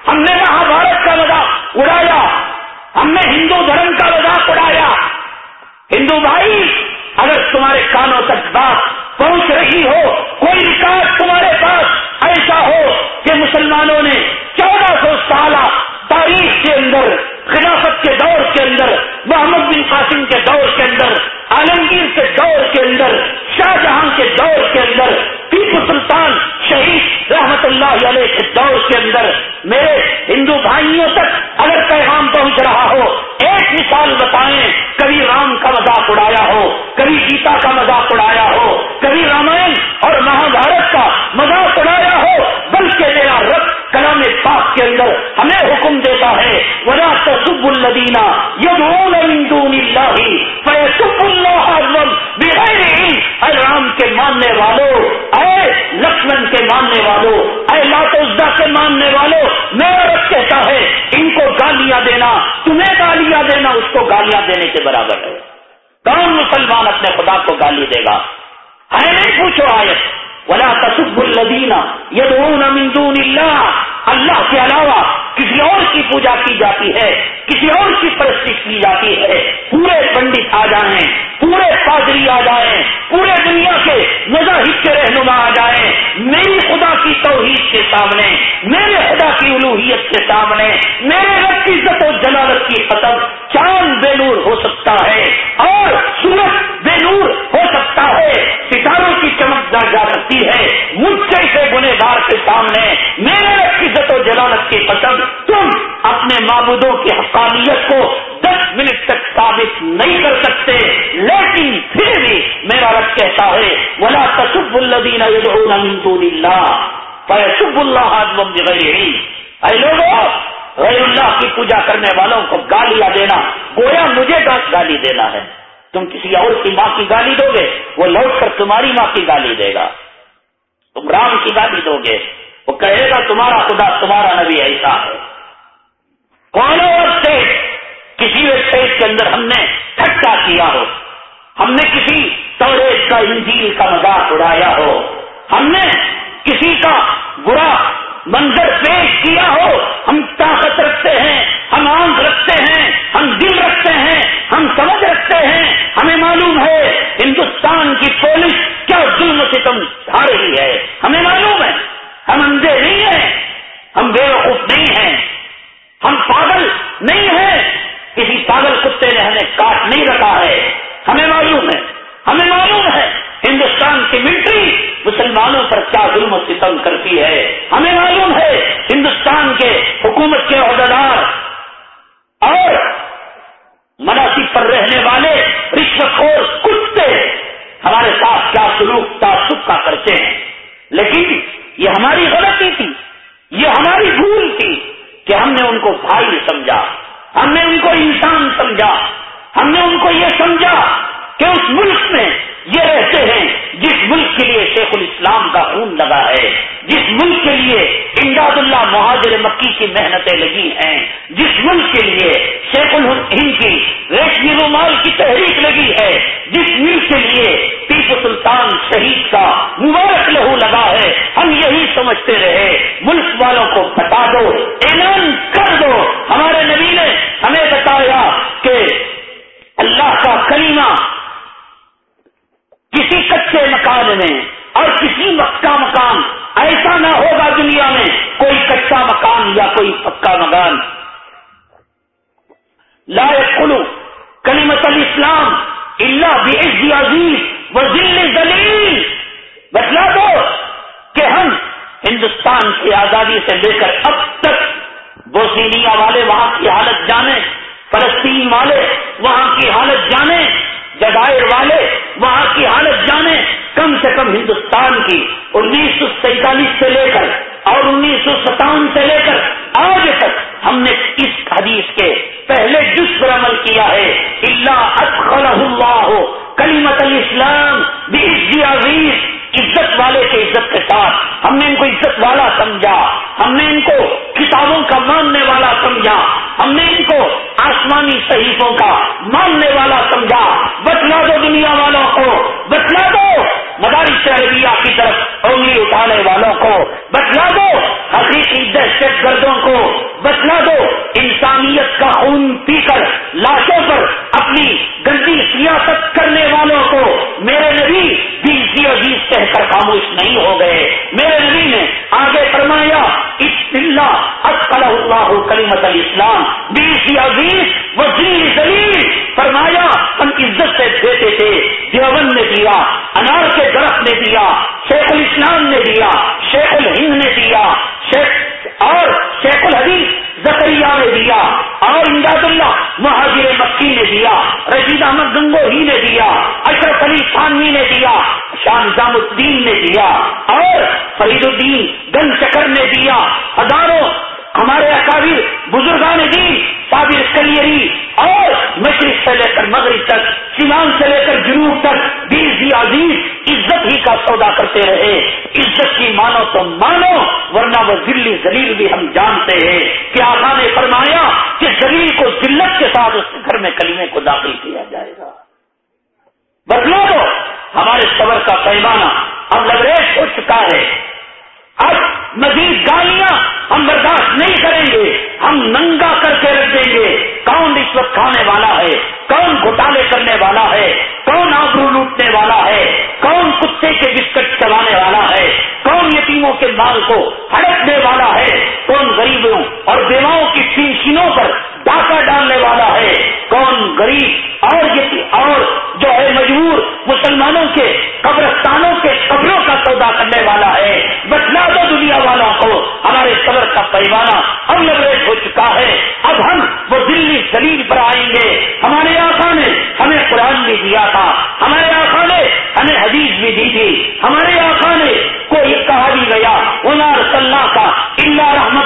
ہم نے مہا بھارت کا مذاق اڑایا۔ ہم نے ہندو دھرم کا مذاق اڑایا ہندو بھائی، اگر تمہارے کانوں تک بات پہنچ رہی ہو، کوئی ریکارڈ تمہارے پاس ایسا ہو کہ مسلمانوں نے چودہ سو سالہ تاریخ کے اندر خلافت کے دور کے اندر، محمد بن قاسم کے دور کے اندر، عالمگیر کے دور کے اندر، شاہ جہاں کے دور کے اندر ٹیپو سلطان شہید رحمت اللہ علیہ کے دور کے اندر۔ میرے ہندو بھائیوں تک اگر پیغام پہنچ رہا ہو، ایک مثال بتائیں، کبھی رام کا مذاق اڑایا ہو، کبھی گیتا کا مذاق اڑایا ہو، کبھی رامائن اور مہا بھارت کا مذاق اڑایا ہو، بلکہ میرا رب کلام پاک کے اندر ہمیں حکم دیتا ہے، ولا الدینہ یدعون من دون اللہ فیسب اللہ بغیر اے رام کے ماننے والوں اے لکشمن کے ماننے والوں اے لات عزا کے ماننے والوں میرا رب کہتا ہے، ان کو گالیاں دینا، تمہیں گالیاں دینا، اس کو گالیاں دینے کے برابر ہے۔ کون مسلمان اپنے خدا کو گالی دے گا؟ ہے نہیں پوچھو آیت۔ ولا تصب الدینہ یدعون من دون اللہ اللہ کے علاوہ کسی اور کی پوجا کی جاتی ہے، کسی اور کی پرستی کی جاتی ہے۔ پورے پنڈت آ جائیں، پورے پادری آ جائیں، پورے دنیا کے مذاہب کے رہنما آ جائیں۔ میری خدا کی توحید کے سامنے، میرے خدا کی الوحیت کے سامنے، میرے رب کی عزت و جلالت کی قطب چاند بے نور ہو سکتا ہے اور سورج بے نور ہو سکتا ہے۔ ستاروں کی چمک جا سکتی ہے۔ مجھ جیسے گنہ دار کے سامنے میرے عزت و جلالت کی قطب تم اپنے معبودوں کی حقانیت کو دس منٹ تک ثابت نہیں کر سکتے۔ لیکن پھر بھی میرا رب کہتا ہے، ولا تصب الدین اللہ فیصب اللہ اے لوگوں غیر اللہ کی پوجا کرنے والوں کو گالیاں دینا، گویا مجھے گالی دینا ہے۔ تم کسی اور کی ماں کی گالی دو گے، وہ لوٹ کر تمہاری ماں کی گالی دے گا۔ تم رام کی گالی دو گے۔ وہ کہے گا، تمہارا خدا تمہارا نبی ایسا ہے۔ کون اور اسٹیٹ کسی اسٹیٹ کے اندر ہم نے ٹھٹا کیا ہو۔ ہم نے کسی توریت کا انجیل کا مذاق اڑایا ہو۔ ہم نے کسی کا نہیں ہو گئے۔ میرے نبی نے آگے فرمایا اس اللہ اللہ کلیمت الاسلام بیس عزیز وہ زلیل فرمایا، ہم عزت سے دیتے تھے، دیوبند نے دیا، انار کے درخت نے دیا، شیخ الاسلام نے دیا، شیخ الہند نے دیا، شیخ اور شیخ الحدیث زکریہ نے دیا، اور امداد اللہ مہاجر مکی نے دیا، رشید احمد گنگو ہی نے دیا، اشرف علی خانوی نے دیا، شاہ نظام الدین نے دیا، اور فرید الدین گن چکر نے دیا، ہزاروں ہمارے اکابر بزرگان دین صابر کلیری اور مشرق سے لے کر مغرب تک سیمان سے لے کر جنوب تک بیس بھی عزیز عزت ہی کا سودا کرتے رہے۔ عزت کی مانو تو مانو، ورنہ وہ دلی زلیل بھی ہم جانتے ہیں۔ کہ آقا نے فرمایا کہ زلیل کو ذلت کے ساتھ اس گھر میں کلیمے کو داخل کیا جائے گا؟ بدلو دو ہمارے صبر کا پیمانہ اب لبریز ہو چکا ہے۔ اب مزید گالیاں ہم برداشت نہیں کریں گے، ہم ننگا کر کے رکھ دیں گے۔ کون رشوت کھانے والا ہے؟ کون گھوٹالے کرنے والا ہے؟ کون آبرو لوٹنے والا ہے؟ کون کتے کے بسکٹ چلانے والا ہے؟ کون یتیموں کے مال کو ہڑپنے والا ہے؟ کون غریبوں اور بیواؤں کی پینشنوں پر ڈاکہ ڈالنے والا ہے؟ کون غریب اور اور جو ہے مجبور مسلمانوں کے قبرستانوں کے قبروں کا سودا کرنے والا ہے بتلا دو دنیا والوں کو۔ ہمارے صبر کا پیمانہ اب لبریز ہو چکا ہے۔ اب ہم وہ دلی زلیل پر آئیں گے۔ ہمارے آقا نے ہمیں قرآن بھی دیا تھا۔ ہمارے آقا نے ہمیں حدیث بھی دی تھی۔ ہمارے آقا نے کو یہ کہا بھی گیا، انار صلاح کا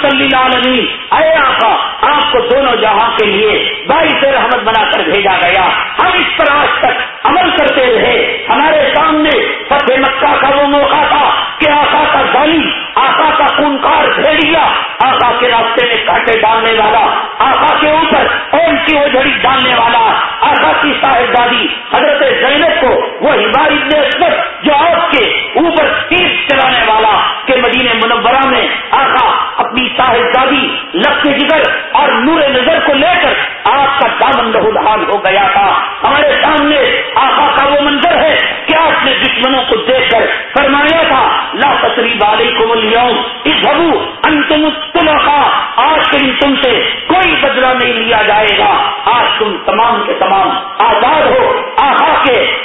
اللہ اللہ اے آقا، آپ کو دونوں جہاں کے لیے باعث رحمت بنا کر بھیجا گیا۔ ہم اس پر آج تک عمل کرتے رہے۔ ہمارے سامنے فتح مکہ کا وہ موقع تھا کہ آقا کا گالی، آقا کا خونکار بھیڑیا آقا کے راستے میں کاٹے ڈالنے والا، آقا کے اوپر اون کی جھڑی ڈالنے والا، آقا کی صاحب دادی حضرت زینب کو وہ اکبر جو آپ کے اوپر تیر چلانے والا کہ مدینہ منورہ میں آقا اپنی صاحب دادی لفظ جگر اور نور نظر کو لے کر آپ کا دامن لہو حال ہو گیا تھا۔ ہمارے سامنے آقا کا وہ منظر ہے کہ آپ نے دشمنوں کو دیکھ کر فرمایا تھا، لا تصریب علیکم اليوم، اذهبوا انتم الطلقاء، آج کے دن تم سے کوئی بدلہ نہیں لیا جائے گا۔ آج تم تمام کے تمام آزاد ہو۔ آقا کے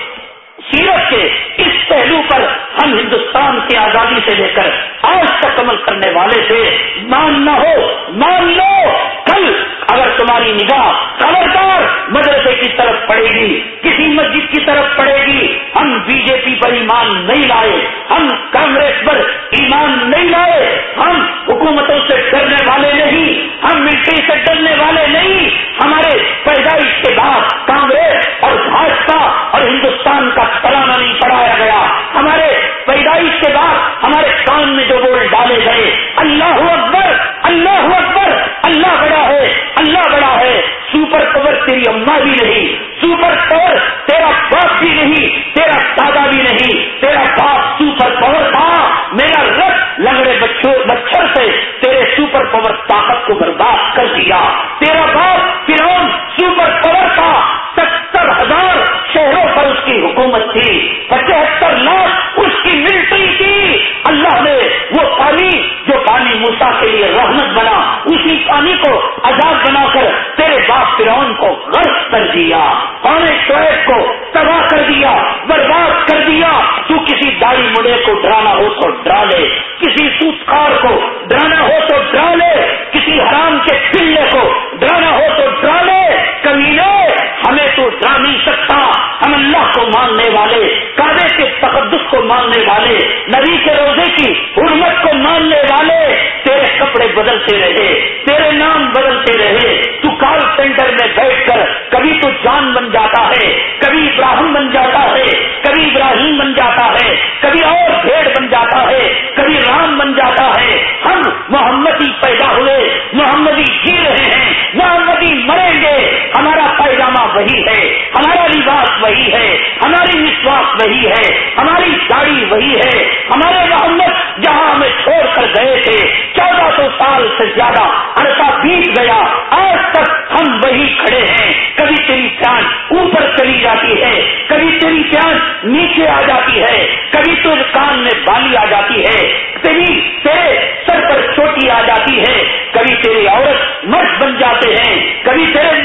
سیرت کے اس پہلو پر ہم ہندوستان کی آزادی سے لے کر آج تک عمل کرنے والے تھے۔ مان نہ ہو، مان لو۔ کل اگر تمہاری نگاہ خبردار مدرسے کی طرف پڑے گی، کسی مسجد کی طرف پڑے گی، ہم بی جے پی پر ایمان نہیں لائے، ہم کانگریس پر ایمان نہیں لائے، ہم حکومتوں سے ڈرنے والے نہیں، ہم ملٹری سے ڈرنے والے نہیں، ہمارے پیدائش کے بعد کانگریس ہمارے کان میں جو بول ڈالے گئے، اللہ اکبر اللہ اکبر، اللہ بڑا ہے، اللہ بڑا ہے سپر پاور تیری اما بھی نہیں سپر پاور تیرا باپ بھی نہیں، تیرا دادا بھی نہیں، تیرا باپ سپر پاور تھا، میرا رب لگڑے بچوں مچھر سے تیرے سپر پاور طاقت کو برباد کر دیا۔ تیرا باپ فرون سپر پاور تھا، ستر ہزار شہروں پر اس کی حکومت تھی، پچہتر لاکھ موسا کے لیے رحمت بنا، اسی پانی کو آزاد بنا کر تیرے باپ فرعون کو غرض کر دیا، پانے شعیب کو تباہ کر دیا، برباد کر دیا۔ تو کسی داڑھی مڑے کو ڈرانا ہو تو ڈرا لے، کسی سوتکار کو ڈرانا ہو تو ڈرا لے، کسی حرام کے پلے کو ڈرانا ہو تو ڈرا لے۔ کبھی ہمیں تو ڈرا نہیں سکتا، ہم اللہ کو ماننے والے، کعبے کے تقدس کو ماننے والے، نبی کے روزے کی حرمت کو ماننے والے۔ کپڑے بدلتے رہے، تیرے نام بدلتے رہے۔ تو کال سینٹر میں بیٹھ کر کبھی تو جان بن جاتا ہے، کبھی ابراہیم بن جاتا ہے، کبھی ابراہیم بن جاتا ہے، کبھی اور بھیڑ بن جاتا ہے، کبھی رام بن جاتا ہے۔ ہم محمدی پیدا ہوئے، محمدی جی رہے ہیں، محمدی مریں گے۔ ہمارا پیجامہ وہی ہے، ہمارا لباس وہی ہے، ہماری وشواس وہی ہے، ہماری داڑھی وہی ہے، ہمارے محمد جہاں ہمیں گئے تھے، چودہ سو سال سے زیادہ عرصہ بیت گیا۔ آج تک ہم وہی کھڑے ہیں۔ کبھی تیری پیان اوپر چلی جاتی ہے، کبھی تیری پیان نیچے آ جاتی ہے، کبھی تو کان میں بالی آ جاتی ہے، کبھی تیرے سر پر چوٹی آ جاتی ہے، کبھی تیری عورت مرد بن جاتے ہیں، کبھی تیرے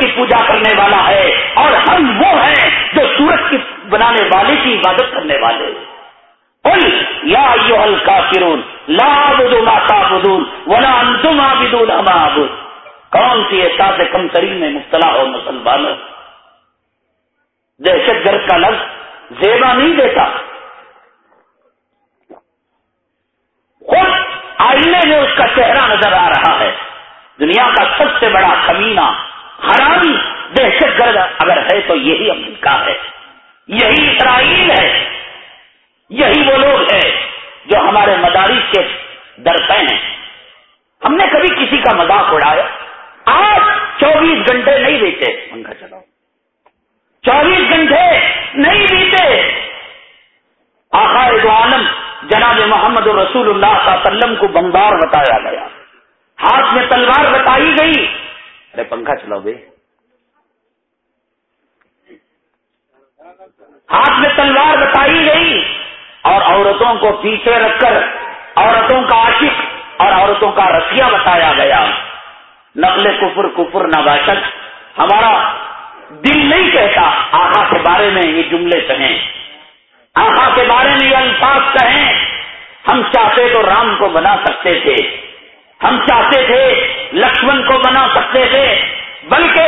کی پوجا کرنے والا ہے اور ہم وہ ہیں جو سورج کی بنانے والے کی عبادت کرنے والے۔ یا ہلکا فرون لا بدون ولا انتم عابدون اما کون سی احساس کم ترین میں مبتلا ہو مسلمانوں؟ دہشت گرد کا لفظ زیبا نہیں دیتا۔ خود آئینے میں اس کا چہرہ نظر آ رہا ہے۔ دنیا کا سب سے بڑا کمینہ حرامی، دہشت گرد اگر ہے تو یہی امریکہ ہے۔ یہی اسرائیل ہے۔ یہی وہ لوگ ہیں جو ہمارے مدارس کے درپے ہیں۔ ہم نے کبھی کسی کا مذاق اڑایا؟ آج چوبیس گھنٹے نہیں بیتے۔ پنکھا چلاؤ۔ چوبیس گھنٹے نہیں بیتے۔ آخر عالم جناب محمد رسول اللہ صلی اللہ علیہ وسلم کو بمبار بتایا گیا۔ ہاتھ میں تلوار بتائی گئی۔ ارے پنکھا چلاؤ بے۔ ہاتھ میں تلوار بتائی گئی اور عورتوں کو پیچھے رکھ کر عورتوں کا عاشق اور عورتوں کا رسیہ بتایا گیا۔ نقل کفر کفر نباشک ہمارا دل نہیں کہتا آخا کے بارے میں یہ جملے کہیں۔ آخا کے بارے میں یہ الفاظ کہیں۔ ہم چاہتے تو رام کو بنا سکتے تھے۔ ہم چاہتے تھے لکشمن کو بنا سکتے تھے، بلکہ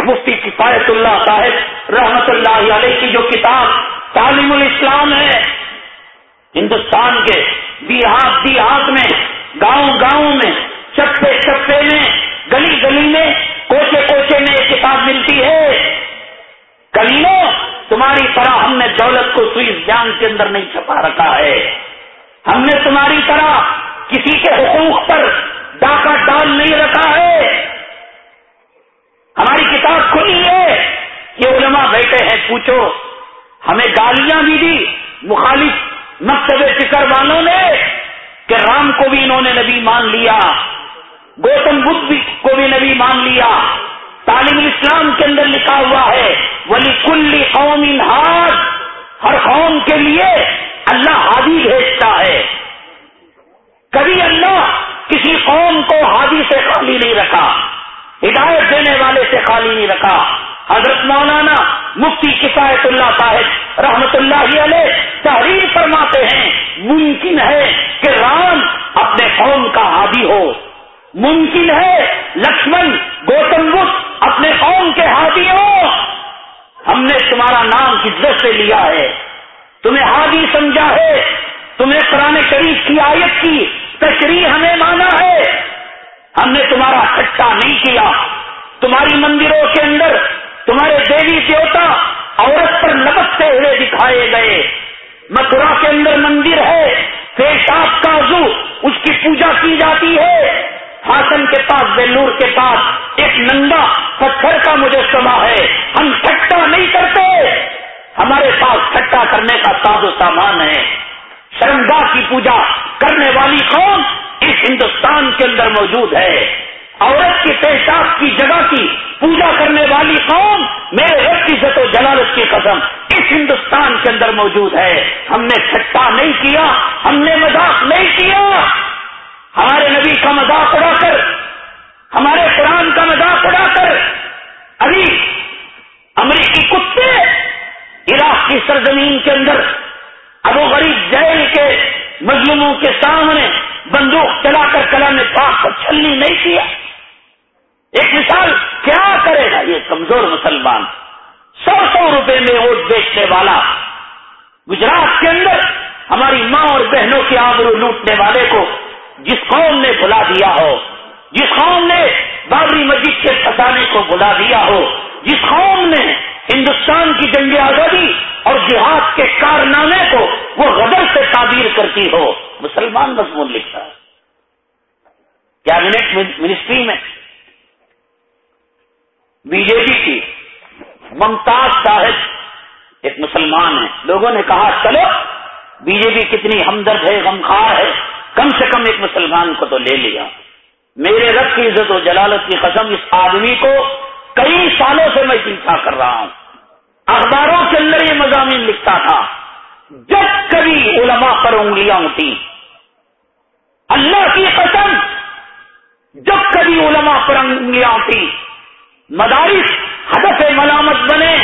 مفتی کفایت اللہ صاحب رحمت اللہ علیہ کی جو کتاب تعلیم الاسلام ہے، ہندوستان کے دیہات دیہات میں، گاؤں گاؤں میں، چپے چپے میں، گلی گلی میں، کوچے کوچے میں ایک کتاب ملتی ہے۔ کلیوں تمہاری طرح ہم نے دولت کو سوئس جان کے اندر نہیں چھپا رکھا ہے۔ ہم نے تمہاری طرح کسی کے حقوق پر ڈاکہ ڈال نہیں رکھا ہے۔ ہماری کتاب کھلی ہے کہ علماء بیٹھے ہیں، پوچھو۔ ہمیں گالیاں بھی دی۔ مخالف مکتب فکر والوں نے کہ رام کو بھی انہوں نے نبی مان لیا۔ گوتم بدھ کو بھی نبی مان لیا۔ تعلیم اسلام کے اندر لکھا ہوا ہے ولی کل قوم ہر قوم کے لیے اللہ ہادی بھیجتا ہے۔ کبھی اللہ کسی قوم کو ہادی سے خالی نہیں رکھا، ہدایت دینے والے سے خالی نہیں رکھا۔ حضرت مولانا مفتی کفایت اللہ صاحب رحمت اللہ علیہ تحریر فرماتے ہیں، ممکن ہے کہ رام اپنے قوم کا ہادی ہو۔ ممکن ہے لکشمن گوتم بدھ اپنے قوم کے ہادی ہو۔ ہم نے تمہارا نام عزت سے لیا ہے۔ تمہیں ہادی سمجھا ہے۔ تمہیں قرآن شریف کی آیت کی تشریح ہمیں مانا ہے۔ ہم نے تمہارا ٹھٹا نہیں کیا۔ تمہاری مندروں کے اندر تمہارے دیوی دیوتا عورت پر لبکتے ہوئے دکھائے گئے۔ متھرا کے اندر مندر ہے۔ پیشاب کا زو اس کی پوجا کی جاتی ہے۔ ہاسن کے پاس، بیلور کے پاس ایک نندا پتھر کا مجسمہ ہے۔ ہم ٹھٹا نہیں کرتے۔ ہمارے پاس ٹھٹا کرنے کا ساز و سامان ہے۔ شرمگاہ کی پوجا کرنے والی قوم اس ہندوستان کے اندر موجود ہے۔ عورت کی پیشاب کی جگہ کی پوجا کرنے والی قوم میرے رب کی عزت و جلالت کی قسم اس ہندوستان کے اندر موجود ہے۔ ہم نے ٹھٹا نہیں کیا، ہم نے مذاق نہیں کیا۔ ہمارے نبی کا مذاق اڑا کر، ہمارے قرآن کا مذاق اڑا کر، ابھی امریکی کتے عراق کی سرزمین کے اندر ابو غریب جیل کے مظلوموں کے سامنے بندوق چلا کر کلام پاک کو چھلنی نہیں کیا۔ ایک مثال، کیا کرے گا یہ کمزور مسلمان؟ سو سو روپے میں ووٹ بیچنے والا۔ گجرات کے اندر ہماری ماں اور بہنوں کے آبرو لوٹنے والے کو جس قوم نے بلا دیا ہو، جس قوم نے بابری مسجد کے پھنسانے کو بلا دیا ہو، جس قوم نے ہندوستان کی جنگ آزادی اور جہاد کے کارنامے کو وہ غدر سے تعبیر کرتی ہو۔ مسلمان مضمون لکھتا ہے۔ کیبنٹ منسٹری میں بی جے پی کی ممتاز صاحب ایک مسلمان ہے لوگوں نے کہا، چلو، بی جے پی کتنی ہمدرد ہے غمخار ہے، کم سے کم ایک مسلمان کو تو لے لیا۔ میرے رب کی عزت و جلالت کی قسم، اس آدمی کو کئی سالوں سے میں پیچھا کر رہا ہوں۔ اخباروں کے اندر یہ مضامین لکھتا تھا، جب کبھی علماء پر انگلیاں اٹھی اللہ کی قسم، جب کبھی علماء پر انگلیاں اٹھی مدارس ہدف ملامت بنے۔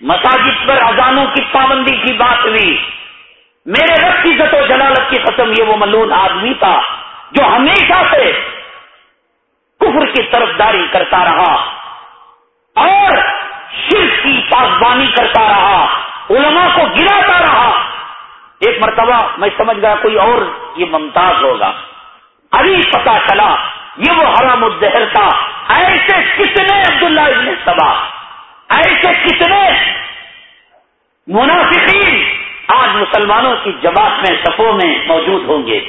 مساجد پر اذانوں کی پابندی کی بات ہوئی۔ میرے رب کی زت و جلالت کی ختم یہ وہ ملون آدمی تھا جو ہمیشہ سے کفر کی طرف داری کرتا رہا۔ اور شرک کی پاسبانی کرتا رہا، علماء کو گراتا رہا۔ ایک مرتبہ میں سمجھ گیا کوئی اور یہ ممتاز ہوگا۔ ابھی پتا چلا، یہ وہ حرام الدہر تھا۔ ایسے کتنے عبداللہ ابن سبا، ایسے کتنے منافقین آج مسلمانوں کی جماعت میں، صفوں میں موجود ہوں گے۔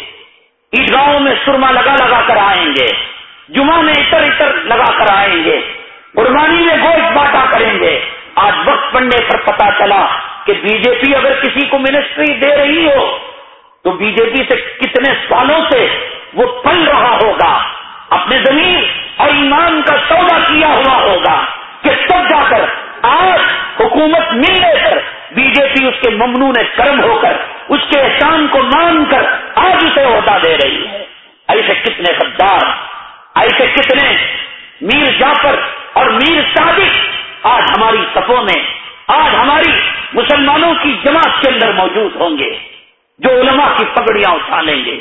عیدگاہوں میں سرما لگا لگا کر آئیں گے۔ جمعہ میں اتر اتر لگا کر آئیں گے۔ قربانی میں گوشت باٹا کریں گے۔ آج وقت پڑنے پر پتا چلا کہ بی جے پی اگر کسی کو منسٹری دے رہی ہو، تو بی جے پی سے کتنے سالوں سے وہ پل رہا ہوگا۔ اپنے زمین اور ایمان کا سودا کیا ہوا ہوگا کہ تب جا کر آج حکومت ملنے پر بی جے پی اس کے ممنوع کرم ہو کر، اس کے احسان کو مان کر آج اسے عہدہ دے رہی ہے۔ ایسے کتنے غدار، ایسے کتنے میر جعفر اور میر صادق آج ہماری صفوں میں، آج ہماری مسلمانوں کی جماعت کے اندر موجود ہوں گے، جو علماء کی پگڑیاں اٹھا لیں گے،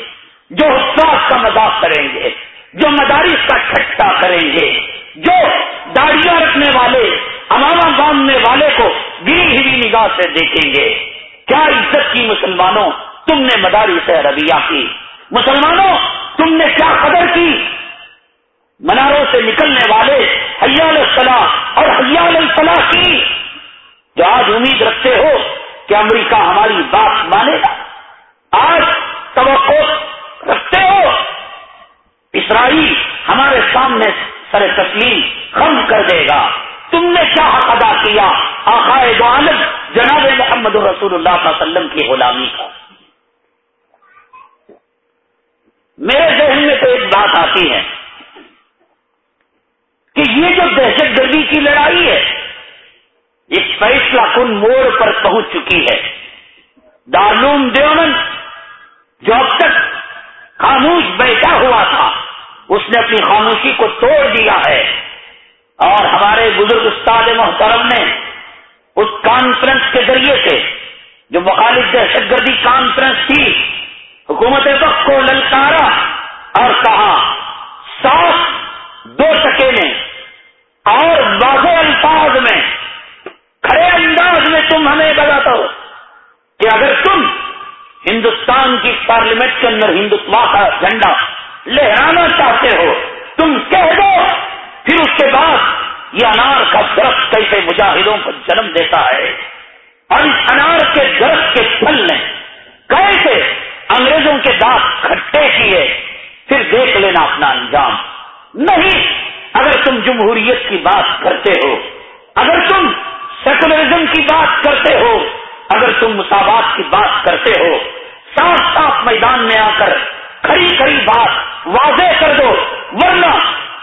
جو حساس کا مذاق کریں گے، جو مدارس کا ٹھٹا کریں گے، جو داڑیاں رکھنے والے، امامہ باندھنے والے کو گری ہوئی نگاہ سے دیکھیں گے۔ کیا عزت کی مسلمانوں، تم نے مداری سے ربیہ کی؟ مسلمانوں، تم نے کیا قدر کی؟ مناروں سے نکلنے والے حیال الصلاح اور حیال الفلاح کی جو آج امید رکھتے ہو کہ امریکہ ہماری بات مانے گا۔ آج توقع رکھتے ہو۔ اسرائیل ہمارے سامنے سر تسلیم خم کر دے گا۔ تم نے کیا حق ادا کیا؟ آخائے عالم جناب محمد رسول اللہ صلی اللہ علیہ وسلم کی غلامی کا۔ میرے ذہن میں تو ایک بات آتی ہے۔ کہ یہ جو دہشت گردی کی لڑائی ہے ایک فیصلہ کن موڑ پر پہنچ چکی ہے۔ دارلوم دیومن، جو اب تک خاموش بیٹھا ہوا تھا، اس نے اپنی خاموشی کو توڑ دیا ہے۔ اور ہمارے بزرگ استاد محترم نے اس کانفرنس کے ذریعے سے، جو مخالف دہشت گردی کانفرنس تھی، حکومت وقت کو للکارا اور کہا صاف دو ٹکے میں اور واضح الفاظ میں، کھڑے انداز میں تم ہمیں بتاتا ہو کہ اگر تم ہندوستان کی پارلیمنٹ کے اندر ہندوتوا کا جھنڈا لہرانا چاہتے ہو، تم کہہ دو، پھر اس کے بعد یہ انار کا درخت کیسے مجاہدوں کو جنم دیتا ہے؟ اور اس انار کے درخت کے پھل نے کیسے انگریزوں کے دانت کھٹے کیے؟ پھر دیکھ لینا اپنا انجام۔ نہیں اگر تم جمہوریت کی بات کرتے ہو، اگر تم سیکولرزم کی بات کرتے ہو، اگر تم مساوات کی بات کرتے ہو، صاف صاف میدان میں آ کر کھڑی کھڑی بات واضح کر دو، ورنہ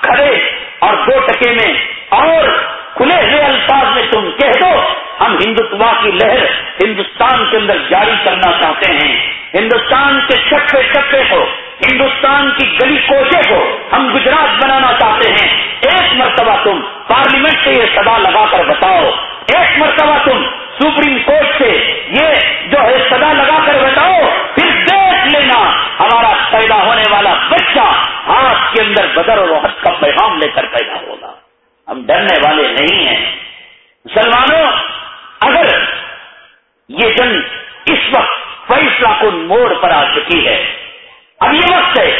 کھڑے اور دو ٹکے میں اور کھلے ہوئے الفاظ میں تم کہہ دو، ہم ہندوتوا کی لہر ہندوستان کے اندر جاری کرنا چاہتے ہیں۔ ہندوستان کے چپے چپے کو ہندوستان کی گلی کوچے کو ہم گجرات بنانا چاہتے ہیں۔ ایک مرتبہ تم پارلیمنٹ سے یہ سدا لگا کر بتاؤ۔ ایک مرتبہ تم سپریم کورٹ سے یہ جو ہے سدا لگا کر بتاؤ۔ پھر دیکھ لینا ہمارا پیدا ہونے والا بچہ ہاتھ کے اندر بدر و حد کا پیغام لے کر پیدا ہوگا۔ ہم ڈرنے والے نہیں ہیں۔ مسلمانوں، اگر یہ جنگ اس وقت فیصلہ کو موڑ پر آ چکی ہے اب یہ وقت ہے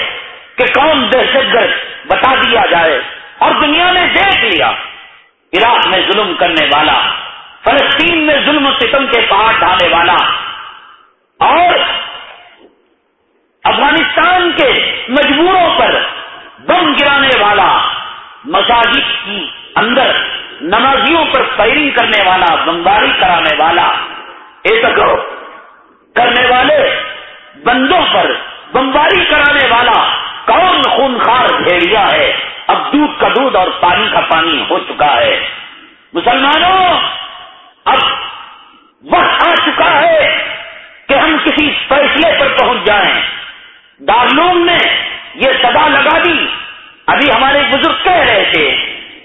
کہ کون دہشت گرد بتا دیا جائے اور دنیا نے دیکھ لیا۔ عراق میں ظلم کرنے والا، فلسطین میں ظلم و ستم کے پہاڑ ڈالنے والا اور افغانستان کے مجبوروں پر بم گرانے والا، مساجد کی اندر نمازیوں پر فائرنگ کرنے والا، بمباری کرانے والا، ایک کرنے والے بندوں پر بمباری کرانے والا کون خونخار بھیڑیا ہے؟ اب دودھ کا دودھ اور پانی کا پانی ہو چکا ہے۔ مسلمانوں، اب وقت آ چکا ہے کہ ہم کسی فیصلے پر پہنچ جائیں۔ دارلوم نے یہ سدا لگا دی۔ ابھی ہمارے بزرگ کہہ رہے تھے،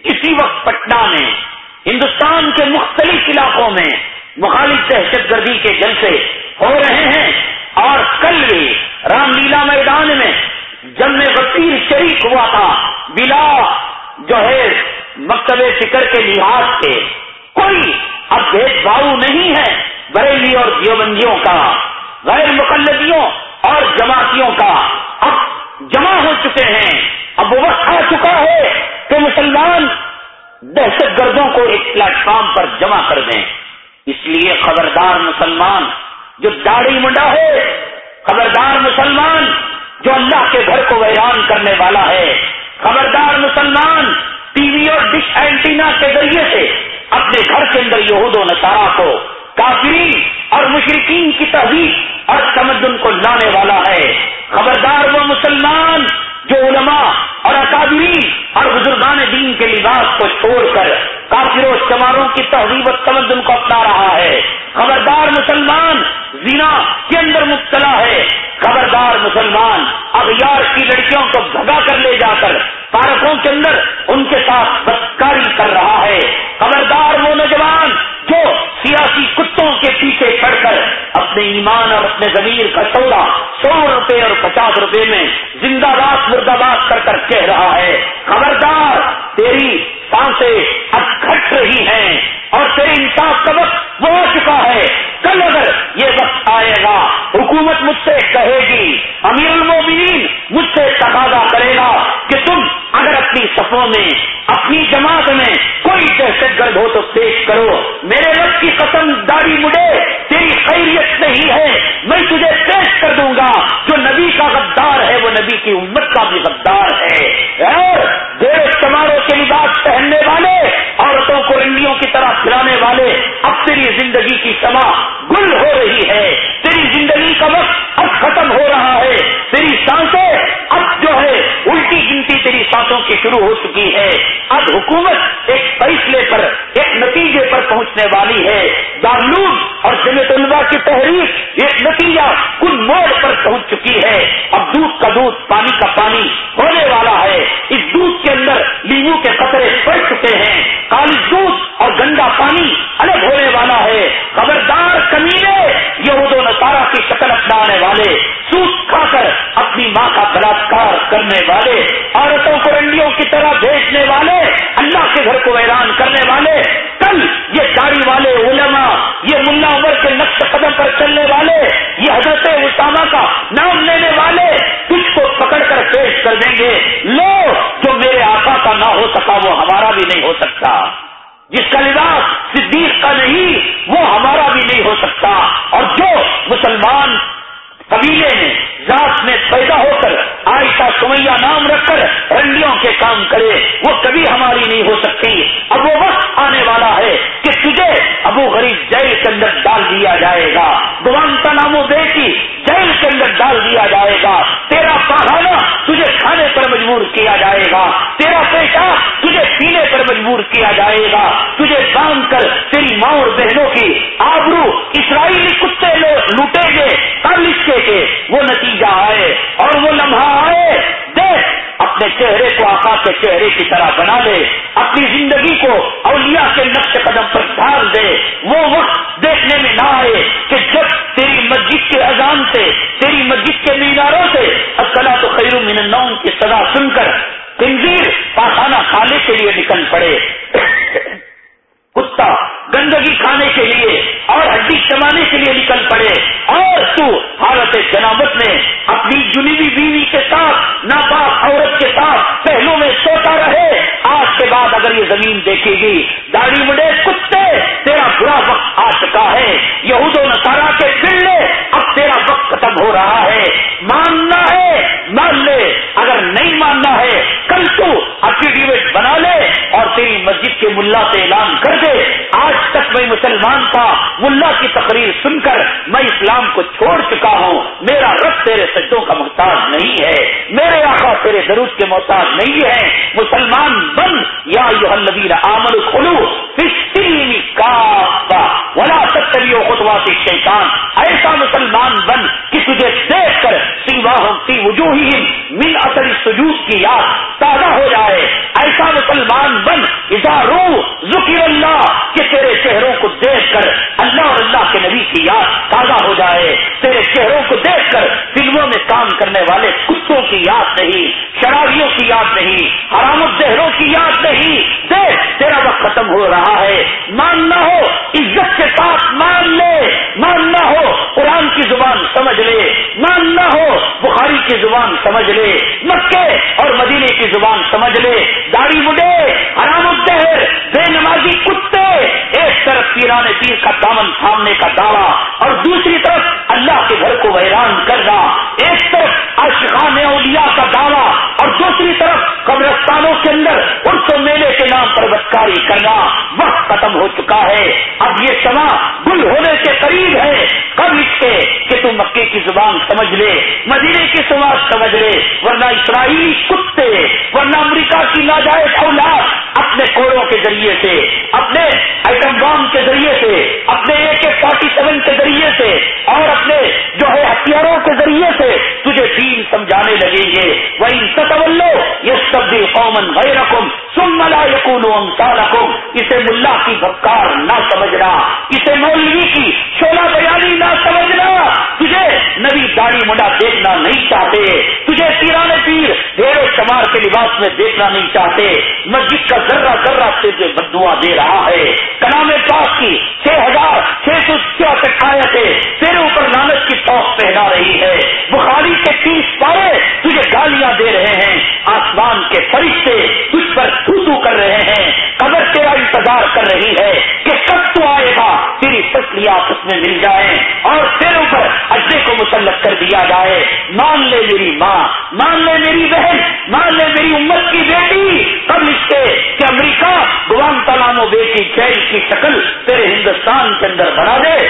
اسی وقت پٹنہ میں، ہندوستان کے مختلف علاقوں میں مخالف دہشت گردی کے جلسے ہو رہے ہیں۔ اور کل بھی رام لیلا میدان میں جب میں وکیل شریک ہوا تھا۔ بلا جو ہے مکتب فکر کے لحاظ سے کوئی اب بھید بھاؤ نہیں ہے بریلی اور دیوبندیوں کا، غیر مقلدیوں اور جماعتیوں کا۔ اب جمع ہو چکے ہیں، اب وہ وقت آ چکا ہے کہ مسلمان دہشت گردوں کو ایک پلیٹ فارم پر جمع کر دیں۔ اس لیے خبردار مسلمان جو داڑھی منڈا ہے، خبردار مسلمان جو اللہ کے گھر کو ویران کرنے والا ہے۔ خبردار مسلمان، ٹی وی اور ڈش اینٹینا کے ذریعے سے اپنے گھر کے اندر یہود و نصارہ کو، کافرین اور مشرقین کی تحریر اور تمدن کو لانے والا ہے۔ خبردار وہ مسلمان جو علماء اور اکادرین اور بزرگان دین کے لباس کو چھوڑ کر کافر و چماروں کی تہذیب و تمدن کو اپنا رہا ہے۔ خبردار مسلمان زینا کے اندر مبتلا ہے۔ خبردار مسلمان، اغیار کی لڑکیوں کو بھگا کر لے جا کر پارکوں کے اندر ان کے ساتھ بدکاری کر رہا ہے۔ خبردار وہ نوجوان جو سیاسی کتوں کے پیچھے چڑھ کر اپنے ایمان اور اپنے زمین کا سودا سو روپے اور پچاس روپے میں زندہ باد مردہ کر کر کہہ رہا ہے، خبردار، تیری سانسیں اب گھٹ رہی ہیں اور تیرے انصاف کا وقت وہ ہو چکا ہے۔ کل اگر یہ وقت آئے گا، حکومت مجھ سے کہے گی امیر المومنین مجھ سے تقاضا کرے گا اپنی صفوں میں، اپنی جماعت میں کوئی دہشت گرد ہو تو پیش کرو۔ میرے رب کی قسم، داڑھی مڈے، تیری خیریت نہیں ہے۔ میں تجھے پیش کر دوں گا۔ جو نبی کا غدار ہے، وہ نبی کی امت کا بھی غدار ہے۔ اور دیش تماروں کے لباس پہننے والے، عورتوں کو رنڈیوں کی طرح کھلانے والے، اب تیری زندگی کی سما گل ہو رہی ہے۔ تیری زندگی کا وقت ختم ہو رہا ہے۔ تیری سانسیں اب جو ہے الٹی گنتی تیری سانسوں کی شروع ہو چکی ہے۔ اب حکومت ایک فیصلے پر، ایک نتیجے پر پہنچنے والی ہے۔ دارلوم اور جمع طلبا کی تحریر ایک نتیجہ کل موڑ پر پہنچ چکی ہے۔ اب دودھ کا دودھ، پانی کا پانی ہونے والا ہے۔ اس دودھ کے اندر لیمو کے قطرے پڑ چکے ہیں۔ کالی دودھ اور گندا پانی الگ ہونے والا ہے۔ خبردار اپنی ماں کا بلاத்کار کرنے والے، عورتوں کو رنڈیوں کی طرح بھیجنے والے، اللہ کے گھر کو ویران کرنے والے، کل یہ گاڑی والے علماء، یہ ملا عمر کے نقش قدم پر چلنے والے، یہ حضرت اسامہ کا نام لینے والے کچھ کو پکڑ کر پیش کر دیں گے۔ لو، جو میرے آقا کا نہ ہو سکا، وہ ہمارا بھی نہیں ہو سکتا۔ جس کا لباس صدیق کا نہیں، وہ ہمارا بھی نہیں ہو سکتا۔ اور جو مسلمان قبیلے میں ذات میں پیدا ہو کر آئشہ سمیا نام رکھ کر رنڈیوں کے کام کرے، وہ کبھی ہماری نہیں ہو سکتی۔ اب وہ وقت آنے والا ہے کہ تجھے ابو غریب جیل کے اندر ڈال دیا جائے گا۔ کا نام و بیٹی جیل کے اندر ڈال دیا جائے گا۔ تیرا پہانا تجھے کھانے پر مجبور کیا جائے گا۔ تیرا پیشہ تجھے پینے پر مجبور کیا جائے گا۔ تجھے باندھ کر تیری ماں اور بہنوں کی آبرو اسرائیلی کتے وہ نتیجہ آئے اور وہ لمحہ آئے، دیکھ، اپنے چہرے کو آقا کے چہرے کی طرح بنا دے اپنی زندگی کو اولیاء کے نقش قدم پر ڈال دے۔ وہ وقت دیکھنے میں نہ آئے کہ جب تیری مسجد کے اذان سے، تیری مسجد کے میناروں سے اصلا تو خیر من النوم کی سزا سن کر تنظیر پاخانہ کھانے کے لیے نکل پڑے۔ (coughs) کتا گندگی کھانے کے لیے اور ہڈی کمانے کے لیے نکل پڑے اور تو حالت جنابت میں اپنی جنوبی بیوی کے ساتھ ناپاک عورت کے ساتھ پہلو میں سوتا رہے۔ آج کے بعد اگر یہ زمین دیکھے گی، داڑھی مڈے کتے، تیرا برا وقت آ چکا ہے۔ یہود و نسارا کے پلے اب تیرا وقت ختم ہو رہا ہے۔ ماننا ہے، مان لے۔ اگر نہیں ماننا ہے، کل تو افیڈیوٹ بنا لے۔ تیری مسجد کے ملا سے اعلان کر دے۔ آج تک میں مسلمان تھا۔ ملا کی تقریر سن کر میں اسلام کو چھوڑ چکا ہوں۔ میرا رب تیرے سجدوں کا محتاج نہیں ہے۔ میرے آقا تیرے ضرور کے محتاج نہیں ہے۔ مسلمان بن۔ یا آمن کھلو کا ولا ستریو خطواتی شیطان ایسا مسلمان بن۔ کہ تجھے دیکھ کر سی وجوہ من اثر سجود کی یاد تازہ ہو جائے۔ ایسا مسلمان بن۔ رو ذکر اللہ کہ تیرے چہروں کو دیکھ کر اللہ اور اللہ کے نبی کی یاد تازہ ہو جائے، تیرے چہروں کو دیکھ کر فلموں میں کام کرنے والے کتوں کی یاد نہیں، شرابیوں کی یاد نہیں حرام الدہروں کی یاد نہیں۔ دیکھ، تیرا وقت ختم ہو رہا ہے۔ ماننا ہو، عزت کے ساتھ مان لے، ماننا ہو قرآن کی زبان سمجھ لے ماننا ہو، بخاری کی زبان سمجھ لے، مکے اور مدینے کی زبان سمجھ لے، داڑھی مڈے حرام الدہر، بے نمازی کتے، ایک طرف پیرانے پیر کا دامن تھامنے کا دعویٰ، اور دوسری طرف اللہ کے گھر کو ویران کرنا، ایک طرف اشخان اولیاء کا دعویٰ، اور دوسری طرف قبرستانوں کے اندر اس میلے کے نام پر بدکاری کرنا وقت ختم ہو چکا ہے۔ اب یہ سما گل ہونے کے قریب ہے۔ کب لکھتے کہ تم مکے کی زبان سمجھ لے، مدینے کی سماج سمجھ لے، ورنہ اسرائیلی کتے، ورنہ امریکہ کی ناجائز اولاد اپنے کوڑوں کے ذریعے سے، اپنے آئٹم بام کے ذریعے سے، اپنے اے کے فورٹی سیون کے ذریعے سے اور اپنے جو ہے ہتھیاروں کے ذریعے سے تجھے دین وہی ستولو یہ سب قومن بھائی رقم سن ملا یقون رقم اسے ملا کی بکار نہ سمجھنا، اسے مولوی کی شولا بیانی نہ سمجھنا۔ تجھے نبی داڑھی منڈا دیکھنا نہیں چاہتے، تجھے تیران پیر ڈھیر شمار کے لباس میں دیکھنا نہیں چاہتے۔ مسجد کا ذرہ ذرہ سے بدوا دے رہا ہے، کلام پاک کی چھ ہزار چھ سو چھیاسٹھ آیتیں تیرے اوپر نانک کی ٹاپ پہنا رہی ہے۔ فرشتے تجھ پر تو کر رہے ہیں۔ قبر تیرا انتظار کر رہی ہے کہ کب تو آئے گا، تیری فصلی آپس میں مل جائے اور تیرے اوپر اجے کو مسلط کر دیا جائے۔ مان لے میری ماں، مان لے میری بہن، مان لے میری امت کی بیٹی۔ کب لکھتے کہ امریکہ گوام تالامو بیٹی جیل کی شکل تیرے ہندوستان کے اندر بنا دے۔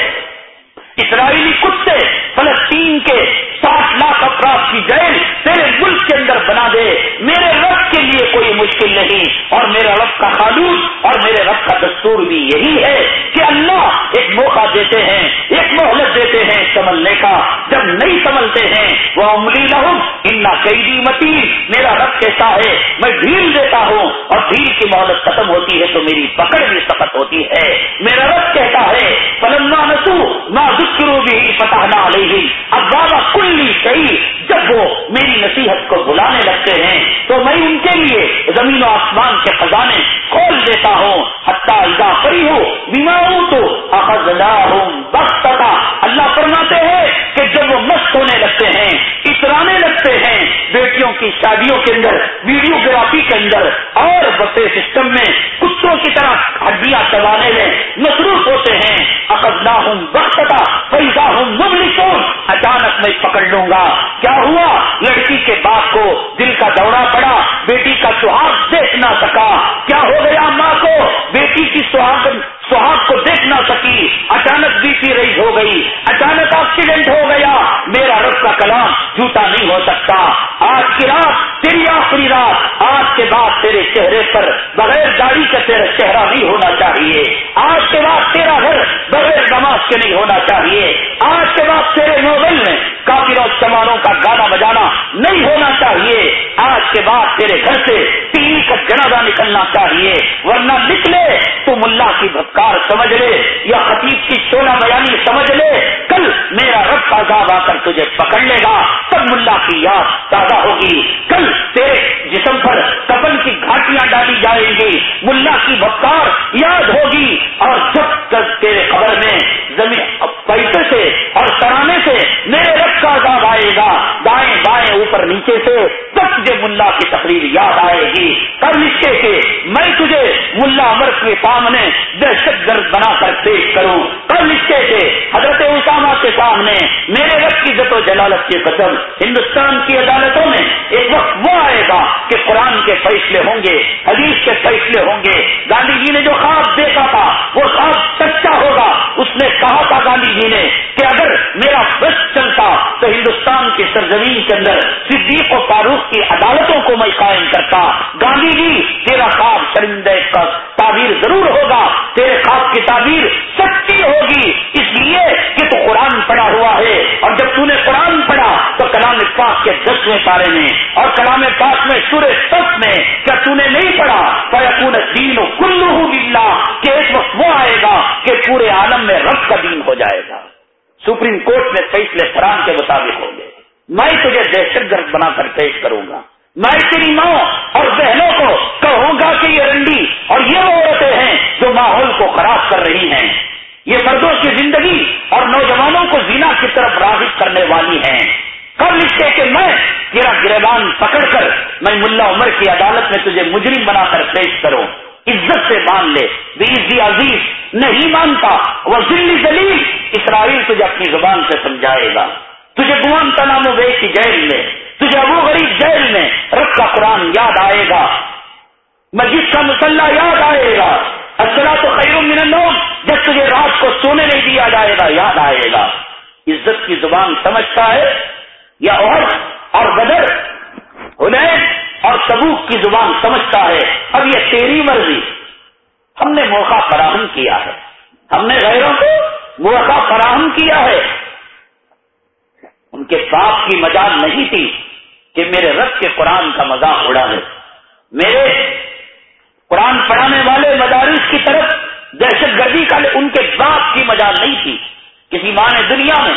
اسرائیلی کتے فلسطین کے ساٹھ لاکھ افراد کی جیل تیرے ملک کے اندر بنا دے۔ میرے رب کے لیے کوئی مشکل نہیں۔ اور میرے رب کا قانون اور میرے رب کا دستور بھی یہی ہے کہ اللہ ایک موقع دیتے ہیں، ایک مہلت دیتے ہیں سمجھنے کا۔ جب نہیں سمجھتے ہیں وہ عملی لہم ان قیدی متی میرا رب کیسا ہے؟ میں ڈھیل دیتا ہوں اور ڈھیل کی مہلت ختم ہوتی ہے تو میری پکڑ بھی سخت ہوتی ہے۔ میرا رب کہتا ہے پلنگا نسو نہ ذکرو بھی فتح نہ علیہ اب بابا کلی صحیح جب وہ میری نصیحت کو بلانے لگتے ہیں، تو میں ان کے لیے زمین و آسمان کے خزانے کھول دیتا ہوں۔ حتیٰ ادا پری ہوں بیما ہوں تو بخت اللہ فرماتے ہیں کہ جب وہ مست ہونے لگتے ہیں، اترانے لگتے ہیں بیٹیوں کی شادیوں کے اندر ویڈیو گرافی کے اندر، اور بسے سسٹم میں کتوں کی طرح ہڈیاں چلانے میں مصروف ہوتے ہیں۔ اقدہ ہوں بختا پیسہ ہوں مبلکون اچانک میں پکڑ لوں گا۔ کیا ہوا؟ لڑکی کے باپ کو دل کا دورہ پڑا، بیٹی کا سہاگ دیکھ نہ سکا۔ کیا ہو گیا کو بیٹی کی سہاگ سہاگ کو دیکھ نہ سکی۔ اچانک بی پی رہی ہو گئی۔ اچانک ایکسیڈنٹ ہو گیا۔ میرا رب کا کلام جھوٹا نہیں ہو سکتا۔ آج کی رات تیری آخری رات۔ آج کے بعد تیرے چہرے پر بغیر گاڑی کا تیرا چہرہ نہیں ہونا چاہیے۔ آج کے بعد تیرا گھر بغیر نماز کے نہیں ہونا چاہیے۔ آج کے بعد تیرے موبائل میں کافی روز سمانوں کا گانا بجانا نہیں ہونا چاہیے۔ آج کے بعد تیرے گھر سے ٹی وی کا جنازہ نکلنا چاہیے۔ ورنہ نکلے تو ملا کی بھکار سمجھ لے یا خطیب کی شولا بیانی سمجھ لے۔ کل میرا رب کا عذاب آ کر تجھے پکڑ لے گا، تب ملا کی یاد تازہ ہوگی۔ کل تیرے جسم پر کپن کی گھاٹیاں ڈالی جائیں گی، ملا کی بھکار یاد ہوگی۔ اور جب تک تیرے خبر میں زمین بائیں اوپر نیچے سے تب تجھے ملا کی تقریر یاد آئے گی، کر نشے سے، میں تجھے ملا امر کے سامنے دہشت گرد بنا کر پیش کروں۔ کر نشے سے، حضرت اسامہ کے سامنے۔ میرے رب کی جت و جلالت کے قدم ہندوستان کی عدالتوں میں ایک وقت وہ آئے گا کہ قرآن کے فیصلے ہوں گے، حدیث کے فیصلے ہوں گے۔ گاندھی جی نے جو خواب دیکھا تھا، وہ خواب ہندوستان کی سرزمین کے اندر صدیق و فاروق کی عدالتوں کو میں قائم کرتا، گاندھی جی تیرا خواب شرمندہ کا تعبیر ضرور ہوگا، تیرے خواب کی تعبیر سچی ہوگی، اس لیے کہ تو قرآن پڑا ہوا ہے، اور جب تو نے قرآن پڑھا تو کلام پاک کے دسویں پارے میں، اور کلام پاک میں سورہ سب میں کیا تو نے نہیں پڑھا فیقون دین و کلو بلّہ کہ ایک وقت وہ آئے گا کہ پورے عالم میں رب کا دین ہو جائے گا۔ سپریم کورٹ میں فیصلے فران کے مطابق ہوں گے۔ میں تجھے دہشت گرد بنا کر پیش کروں گا۔ میں تیری ماں اور بہنوں کو کہوں گا کہ یہ رنڈی اور یہ عورتیں ہیں جو ماحول کو خراب کر رہی ہیں۔ یہ مردوں کی زندگی اور نوجوانوں کو زینا کی طرف راغب کرنے والی ہیں۔ کب لکھتے کہ میں تیرا گربان پکڑ کر میں ملا عمر کی عدالت میں تجھے مجرم بنا کر پیش کروں۔ عزت سے مان لے۔ بیزی عزیز، نہیں مانتا۔ وہ ذلی دلیل، اسرائیل تجھے اپنی زبان سے سمجھائے گا۔ تجھے گوان تنام وے کی جیل میں، تجھے ابو غریب جیل میں رب کا قرآن یاد آئے گا۔ مسجد کا مسلح یاد آئے گا۔ اصلا تو خیر من النوم، جب تجھے رات کو سونے نہیں دیا جائے گا، یاد آئے گا۔ عزت کی زبان سمجھتا ہے، یا اور اور بدر حنین اور سبوک کی زبان سمجھتا ہے۔ اب یہ تیری مرضی۔ ہم نے موقع فراہم کیا ہے۔ ہم نے غیروں کو موقع فراہم کیا ہے۔ ان کے باپ کی مجال نہیں تھی کہ میرے رب کے قرآن کا مذاق اڑا ہے میرے قرآن پڑھانے والے مدارس کی طرف دہشت گردی کا ان کے باپ کی مجال نہیں تھی۔ کسی ماں نے دنیا میں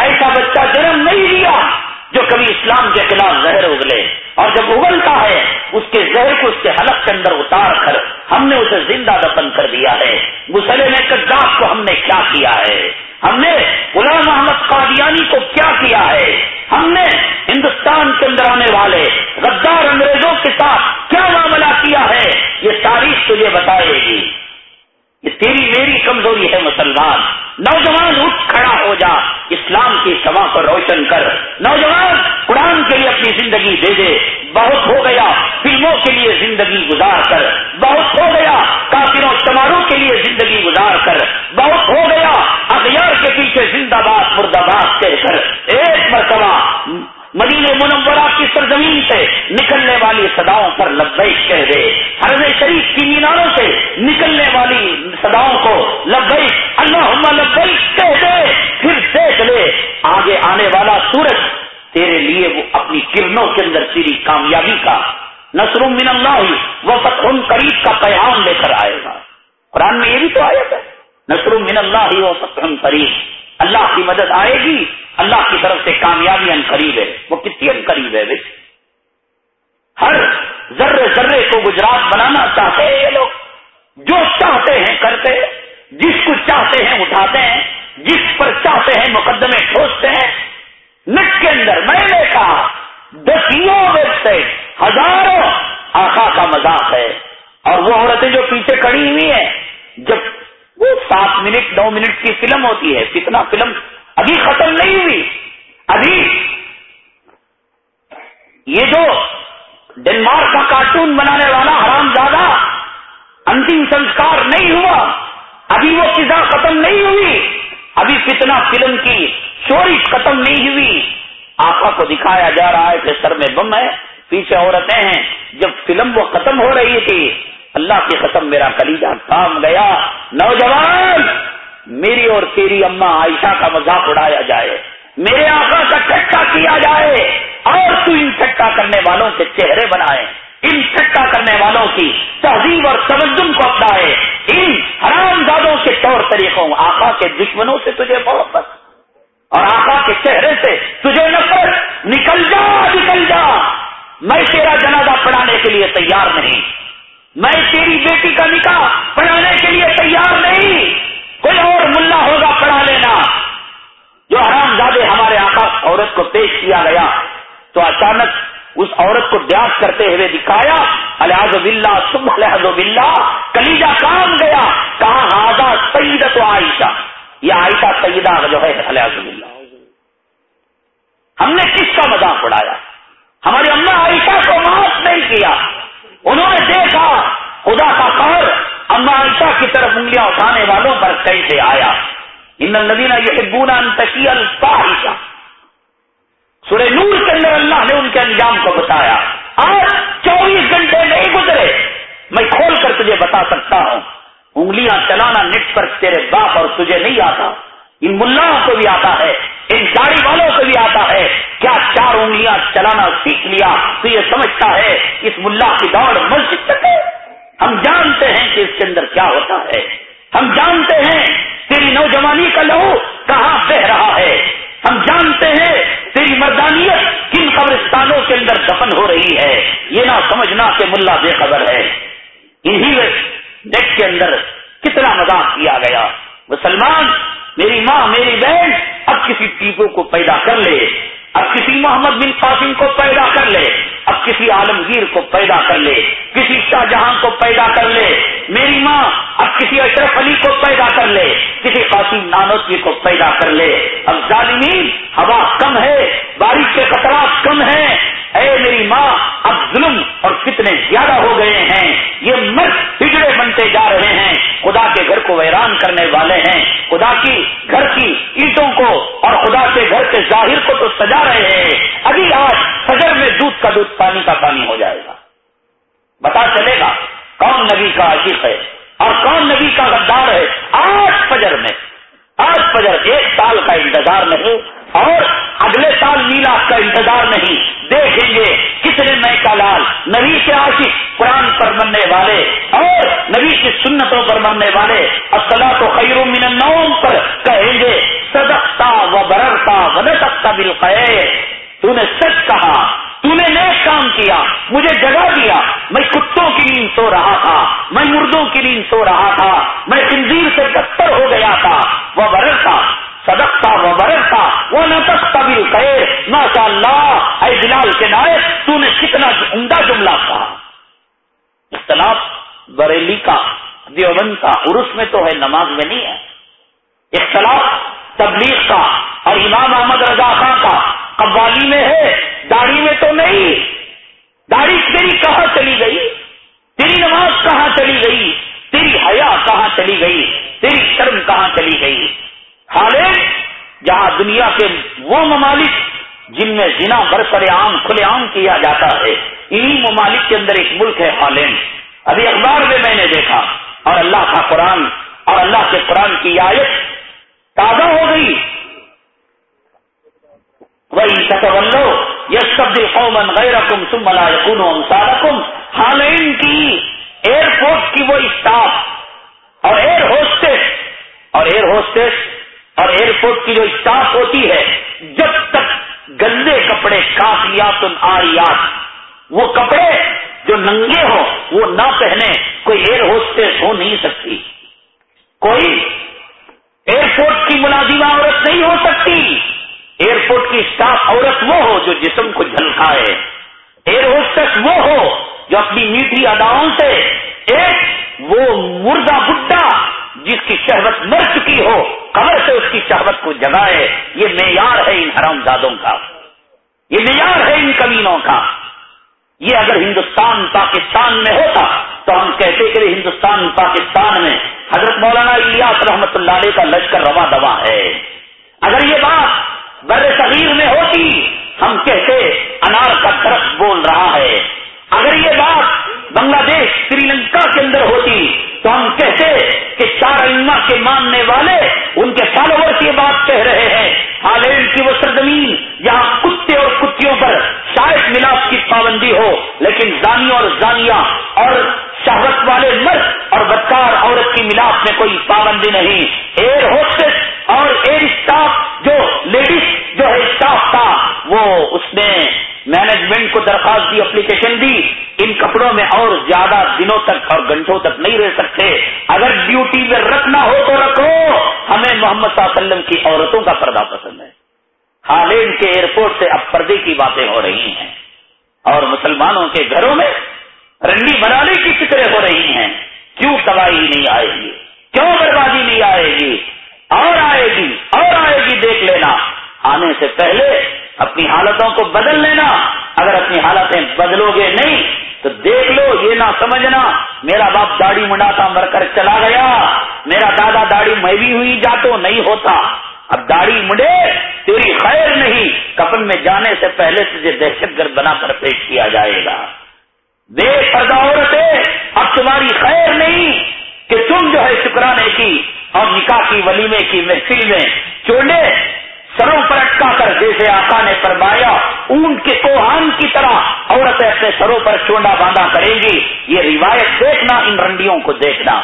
ایسا بچہ جنم نہیں لیا۔ جو کبھی اسلام کے خلاف زہر اگلے اور جب اگلتا ہے، اس کے زہر کو اس کے حلق کے اندر اتار کر ہم نے اسے زندہ دفن کر دیا ہے۔ مسلم کداف کو ہم نے کیا کیا ہے؟ ہم نے غلام محمد قادیانی کو کیا کیا ہے؟ ہم نے ہندوستان کے اندر آنے والے غدار انگریزوں کے ساتھ کیا معاملہ کیا ہے؟ یہ تاریخ تجھے بتائے گی۔ یہ تیری میری کمزوری ہے مسلمان۔ نوجوان اٹھ کھڑا ہو جا، اسلام کی سما کو روشن کر۔ نوجوان قرآن کے لیے اپنی زندگی دے دے بہت ہو گیا، فلموں کے لیے زندگی گزار کر۔ بہت ہو گیا، کافروں تماروں کے لیے زندگی گزار کر۔ بہت ہو گیا اخیار کے پیچھے زندہ باد، مردہ کہہ کر۔ ایک مرتبہ مدین منورہ کی سرزمین سے نکلنے والی صداؤں پر لبیک کہہ دے۔ حرم شریف کی میناروں سے نکلنے والی صداؤں کو لبیک اللہ لبیک کہہ دے۔ پھر دیکھ لے، آگے آنے والا سورج تیرے لیے وہ اپنی کرنوں کے اندر تیری کامیابی کا، نصر من اللہ وہ فتح قریب کا پیغام لے کر آئے گا۔ قرآن میں یہ بھی تو آیا تھا نصر من اللہ وہ فتح قریب۔ اللہ کی مدد آئے گی اللہ کی طرف سے کامیابی ان قریب ہے، وہ کتنی ان قریب ہے بھائی؟ ہر ذرے ذرے کو گجرات بنانا چاہتے ہیں یہ لوگ۔ جو چاہتے ہیں کرتے جس کو چاہتے ہیں اٹھاتے ہیں، جس پر چاہتے ہیں مقدمے ٹھوستے ہیں۔ نٹ کے اندر میں نے کہا، دسیوں ویب سائٹ ہزاروں آخا کا مذاق ہے۔ اور وہ عورتیں جو پیچھے کڑی ہوئی ہیں، جب وہ سات منٹ، نو منٹ کی فلم ہوتی ہے، کتنا فلم ابھی ختم نہیں ہوئی۔ ابھی یہ جو ڈنمارک کا کارٹون بنانے والا حرام زیادہ انتم سنسکار نہیں ہوا، ابھی وہ قزا ختم نہیں ہوئی۔ ابھی کتنا فلم کی چوری ختم نہیں ہوئی۔ آقا کو دکھایا جا رہا ہے کہ سر میں بم ہے، پیچھے عورتیں ہیں۔ جب فلم وہ ختم ہو رہی تھی، اللہ کی قسم میرا کلیجہ کام گیا۔ نوجوان! میری اور تیری اما عائشہ کا مذاق اڑایا جائے، میرے آقا کا چٹا کیا جائے، اور تو ان چٹا کرنے والوں کے چہرے بنائے۔ ان چٹا کرنے والوں کی تہذیب اور تمدن کو اپنائے۔ ان حرام دادوں کے طور طریقوں، آقا کے دشمنوں سے تجھے محبت، اور آقا کے چہرے سے تجھے نفرت۔ نکل جا نکل جا۔ میں تیرا جنازہ پڑھانے کے لیے تیار نہیں۔ میں تیری بیٹی کا نکاح پڑھانے کے لیے تیار نہیں۔ کوئی اور ملا ہوگا پڑھا لینا۔ جو حرام زادے ہمارے آقا عورت کو پیش کیا گیا، تو اچانک اس عورت کو دیاس کرتے ہوئے دکھایا الحاظ بلّہ سب الحاظ بلّہ کلیجا کام گیا۔ کہاں ہاضا سعید تو عائشہ؟ یہ عائشہ سیدہ جو ہے الحاظ بلّہ ہم نے کس کا مذاق اڑایا؟ ہماری اما عائشہ کو معاف نہیں کیا۔ انہوں نے دیکھا، خدا کا قہر اما کی طرف انگلیاں اٹھانے والوں پر کیسے آیا۔ ان ندینہ یہ بونا انتقی الفاحشہ۔ سورہ نور کے اندر اللہ نے ان کے انجام کو بتایا۔ آج چوبیس گھنٹے نہیں گزرے۔ میں کھول کر تجھے بتا سکتا ہوں۔ انگلیاں چلانا نٹ پر تیرے باپ اور تجھے نہیں آتا۔ ان ملاؤں کو بھی آتا ہے۔ ان گاڑی والوں کو بھی آتا ہے۔ کیا چار انگلیاں چلانا سیکھ لیا تو یہ سمجھتا ہے اس ملا کی دوڑ مسجد تک ہے۔ ہم جانتے ہیں کہ اس کے اندر کیا ہوتا ہے۔ ہم جانتے ہیں تیری نوجوانی کا لہو کہاں بہ رہا ہے۔ ہم جانتے ہیں تیری مردانیت کن قبرستانوں کے اندر دفن ہو رہی ہے۔ یہ نہ سمجھنا کہ ملا بے خبر ہے۔ انہی نیٹ کے اندر کتنا مذاق کیا گیا۔ مسلمان، میری ماں، میری بہن، اب کسی ٹیپو کو پیدا کر لے۔ اب کسی محمد بن قاسم کو پیدا کر لے، اب کسی عالمگیر کو پیدا کر لے، کسی شاہ جہاں کو پیدا کر لے، میری ماں اب کسی اشرف علی کو پیدا کر لے، کسی قاسم نانوتوی کو پیدا کر لے۔ اب ظالمین، ہوا کم ہے، بارش کے خطرات کم ہیں اے میری ماں، اب ظلم اور کتنے زیادہ ہو گئے ہیں۔ یہ مرد بگڑے بنتے جا رہے ہیں۔ خدا کے گھر کو ویران کرنے والے ہیں۔ خدا کی گھر کی اینٹوں کو اور خدا کے گھر کے ظاہر کو تو سجا رہے ہیں۔ ابھی آج فجر میں دودھ کا دودھ پانی کا پانی ہو جائے گا۔ بتا چلے گا کون نبی کا عشق ہے اور کون نبی کا غدار ہے۔ آج فجر میں، آج فجر ایک سال کا انتظار نہیں اور اگلے سال میلا کا انتظار نہیں، دیکھیں گے کتنے میں کا لال نبی کے عاشق قرآن پر مرنے والے اور نبی کی سنتوں پر مرنے والے۔ اصلا تو خیر من النوم پر کہیں گے، صدقتا و بررتا و نسکتا بالخیر۔ تو نے سچ کہا تو نے نیک کام کیا، مجھے جگہ دیا۔ میں کتوں کی نیند سو رہا تھا، میں مردوں کی نیند سو رہا تھا، میں خنزیر سے بستر ہو گیا تھا۔ وہ بررتا صدقتا و برتا وہ نہ تک قبل خیر ماشاء اللہ، اے بلال کے نائب، تو نے کتنا عمدہ جملہ کہا۔ اختلاف بریلی کا، دیوبند کا، عرس میں تو ہے، نماز میں نہیں ہے۔ اختلاف تبلیغ کا اور امام احمد رضا خان کا، قوالی میں ہے، داڑھی میں تو نہیں۔ داڑھی تیری کہاں چلی گئی؟ تیری نماز کہاں چلی گئی؟ تیری حیا کہاں چلی گئی؟ تیری شرم کہاں چلی گئی؟ حالین جہاں دنیا کے وہ ممالک جن میں جنا برسر عام، کھلے عام کیا جاتا ہے، انہی ممالک کے اندر ایک ملک ہے ہالینڈ ابھی اخبار میں میں نے دیکھا، اور اللہ کا قرآن، اور اللہ کے قرآن کی آیت تازہ ہو گئی۔ وہی ستولو یس سب قومن غیر کم سم ملا یقون سارکم ہالینڈ کی ایئرپورٹ کی وہ اسٹاف، اور ایئر ہوسٹس، اور ایئر ہوسٹس اور ایئرپورٹ کی جو اسٹاف ہوتی ہے، جب تک گندے کپڑے کافیات آریات، وہ کپڑے جو ننگے ہو وہ نہ پہنے، کوئی ایئر ہوسٹس ہو نہیں سکتی۔ کوئی ایئرپورٹ کی ملازمہ عورت نہیں ہو سکتی۔ ایئرپورٹ کی اسٹاف عورت وہ ہو جو جسم کو جھلکائے۔ ایئر ہوسٹس وہ ہو جو اپنی میٹھی اداؤں سے ایک وہ مردہ بڈا جس کی شہوت مر چکی ہو، قبر سے اس کی شہوت کو جگائے، یہ معیار ہے ان حرام زادوں کا۔ یہ معیار ہے ان کمینوں کا۔ یہ اگر ہندوستان پاکستان میں ہوتا تو ہم کہتے کہ ہندوستان پاکستان میں حضرت مولانا الیاس رحمت اللہ علیہ کا لشکر روا دوا ہے۔ اگر یہ بات بر صغیر میں ہوتی، ہم کہتے انار کا درخت بول رہا ہے۔ اگر یہ بات بنگلہ دیش سری لنکا کے اندر ہوتی تو ہم کہتے کہ چار علما کے ماننے والے ان کے فالوورس یہ بات کہہ رہے ہیں۔ ہالینڈ کی وہ سرزمین یہاں کتے اور کتوں پر شاید ملاپ کی پابندی ہو، لیکن زانیوں اور زانیہ اور شہرت والے مرد اور بدکار عورت کی ملاپ میں کوئی پابندی نہیں۔ ایئر ہوسٹس اور ایئر اسٹاف جو لیڈیز جو ہے اسٹاف تھا، وہ اس نے مینجمنٹ کو درخواست دی اپلیکیشن دی، ان کپڑوں میں اور زیادہ دنوں تک اور گھنٹوں تک نہیں رہ سکتے۔ اگر ڈیوٹی میں رکھنا ہو تو رکھو۔ ہمیں محمد صلی اللہ علیہ وسلم کی عورتوں کا پردہ پسند ہے۔ ہالینڈ کے ایئرپورٹ سے اب پردے کی باتیں ہو رہی ہیں۔ اور مسلمانوں کے گھروں میں رنڈی بنانے کی فکریں ہو رہی ہیں۔ کیوں تباہی نہیں آئے گی؟ کیوں بربادی نہیں آئے گی؟ اور آئے گی، اور آئے گی، دیکھ لینا۔ آنے سے پہلے اپنی حالتوں کو بدل لینا۔ اگر اپنی حالتیں بدلو گے نہیں، تو دیکھ لو، یہ نہ سمجھنا، میرا باپ داڑھی منڈاتا مر کر چلا گیا۔ میرا دادا داڑھی میں بھی ہوئی جا تو نہیں ہوتا۔ اب داڑھی مڈے تیری خیر نہیں۔ کپن میں جانے سے پہلے تجھے دہشت گرد بنا کر پیش کیا جائے گا۔ بے پردہ عورتیں، اب تمہاری خیر نہیں کہ تم جو ہے شکرانے کی اور نکاح کی ولیمے کی محفل میں چوڑے سروں پر اٹکا کر جیسے آقا نے فرمایا، اونٹ کے کوہان کی طرح عورتیں اپنے سروں پر چونڈا باندھا کریں گی۔ یہ روایت دیکھنا، ان رنڈیوں کو دیکھنا۔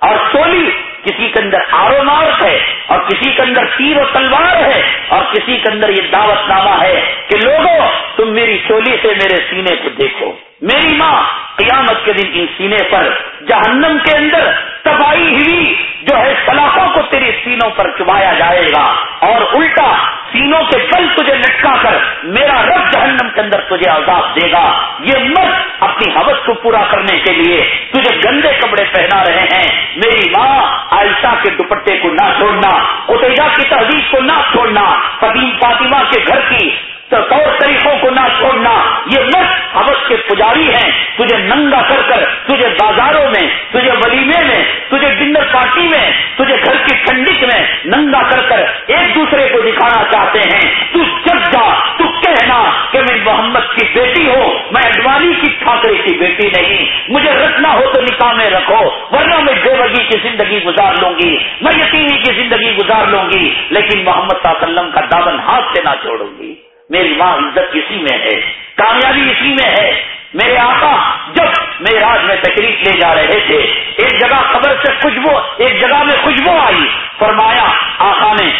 اور سولی کسی کے اندر آرو مارک ہے اور کسی کے اندر تیر و تلوار ہے اور کسی کے اندر یہ دعوت نامہ ہے کہ لوگوں، تم میری چولی سے میرے سینے کو دیکھو۔ میری ماں قیامت کے دن ان سینے پر، جہنم کے اندر تباہی ہوئی جو ہے سلاخوں کو تیری سینوں پر چبایا جائے گا اور الٹا سینوں کے بل تجھے لٹکا کر میرا رب جہنم کے اندر تجھے عذاب دے گا۔ یہ مرد اپنی حوث کو پورا کرنے کے لیے تجھے گندے کپڑے پہنا رہے ہیں۔ میری ماں عائشہ کے دوپٹے کو نہ چھوڑنا اتحجہ کی تہذیب کو نہ چھوڑنا قدیم فاطمہ کے گھر کی طور طریقوں کو نہ چھوڑنا، یہ مرد حوث کے پجاری ہیں۔ تجھے ننگا کر کر، تجھے بازاروں میں، تجھے ولیمے میں، تجھے ڈنر پارٹی میں، تجھے گھر کی ٹھنڈک میں ننگا کر کر ایک دوسرے کو دکھانا چاہتے ہیں۔ تو جب جا، تو کہنا کہ میں محمد کی بیٹی ہو میں اڈوانی کی ٹھاکرے کی بیٹی نہیں۔ مجھے رکھنا ہو تو نکاح میں رکھو، ورنہ میں بے بگی کی زندگی گزار لوں گی، میں یتیمی کی زندگی گزار لوں گی، لیکن محمد صلی اللہ علیہ وسلم کا دامن ہاتھ سے نہ چھوڑوں گی۔ میری ماں عزت اسی میں ہے، کامیابی اسی میں ہے۔ میرے آقا جب میرے میں تکلیف لے جا رہے تھے، ایک جگہ خبر سے خوشبو ایک جگہ میں خوشبو آئی۔ فرمایا، آقا نے،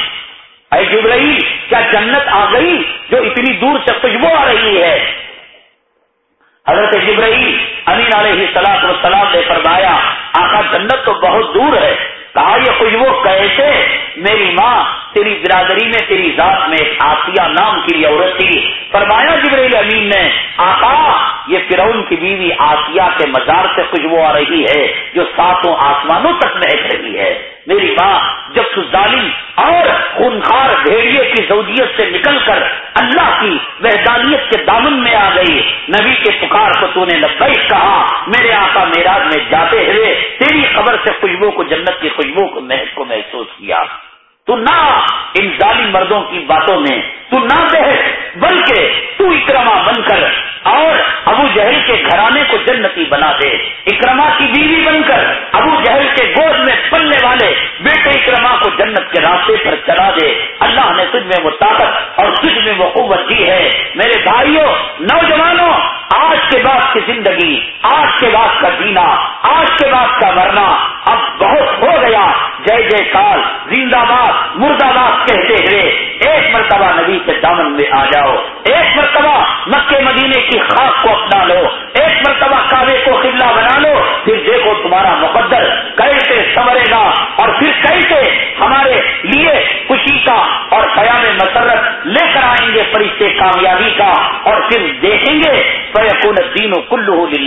اے جبرائیل، کیا جنت آ گئی جو اتنی دور سے خوشبو آ رہی ہے؟ حضرت جبرائیل امین علیہ سلاق و سلام نے فرمایا، آقا جنت تو بہت دور ہے۔ کہا، یہ خوشبو کیسے میری ماں تیری برادری میں تیری ذات میں ایک آسیہ نام کی عورت تھی۔ فرمایا جبریل امین نے، آقا، یہ فرعون کی بیوی آسیہ کے مزار سے خوشبو آ رہی ہے، جو ساتوں آسمانوں تک مہک رہی ہے۔ میری ماں، جب تو ظالم اور خونخار بھیڑیے کی زوجیت سے نکل کر اللہ کی وحدانیت کے دامن میں آ گئی۔ نبی کے پکار کو تو نے لبیک کہا، میرے آقا میراج میں جاتے ہوئے تیری خبر سے خوشبو کو جنت کی خوشبو کو محض کو محسوس کیا۔ تو نہ ان ظالم مردوں کی باتوں میں تو نہ بحث بلکہ تو اکرما بن کر اور ابو جہل کے گھرانے کو جنتی بنا دے۔ اکرما کی بیوی بن کر ابو جہل کے گود میں پلنے والے بیٹے اکرما کو جنت کے راستے پر چلا دے۔ اللہ نے تجھ میں وہ طاقت اور تجھ میں وہ قوت دی ہے۔ میرے بھائیوں، نوجوانوں، آج کے بعد کی زندگی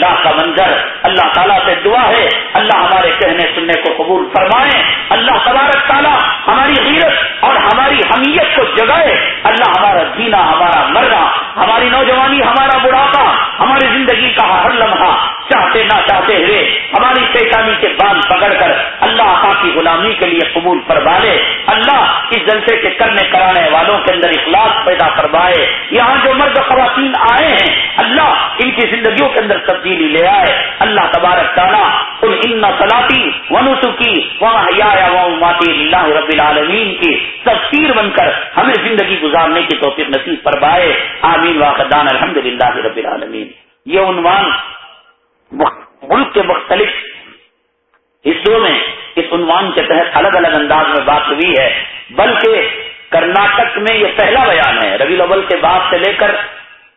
اللہ کا منظر، اللہ تعالیٰ سے دعا ہے، اللہ ہمارے کہنے سننے کو قبول فرمائے، اللہ تبارک تعالیٰ ہماری غیرت اور ہماری حمیت کو جگائے، اللہ ہمارا جینا، ہمارا مرنا، ہماری نوجوانی، ہمارا بڑھاپا، ہماری زندگی کا ہر لمحہ چاہتے نہ چاہتے ہوئے ہماری پیشانی کے باندھ پکڑ کر اللہ آقا کی غلامی کے لیے قبول فرمائے اللہ اس جلسے کے کرنے کرانے والوں کے اندر اخلاق پیدا کروائے یہاں جو مرد خواتین آئے ہیں، اللہ کی زندگیوں کے اندر تبدیلی لے آئے۔ اللہ تبارک تعالیٰ ان ان سلاطی ونسو ماتی اللہ رب العالمین کی تفسیر بن کر ہمیں زندگی گزارنے کی توفیق نصیب فرمائے۔ آمین واقعان الحمد للہ رب العالمین۔ یہ عنوان ملک کے مختلف حصوں میں اس عنوان کے تحت الگ الگ انداز میں بات ہوئی ہے۔ بلکہ کرناٹک میں یہ پہلا بیان ہے۔ روی الاول کے بعد سے لے کر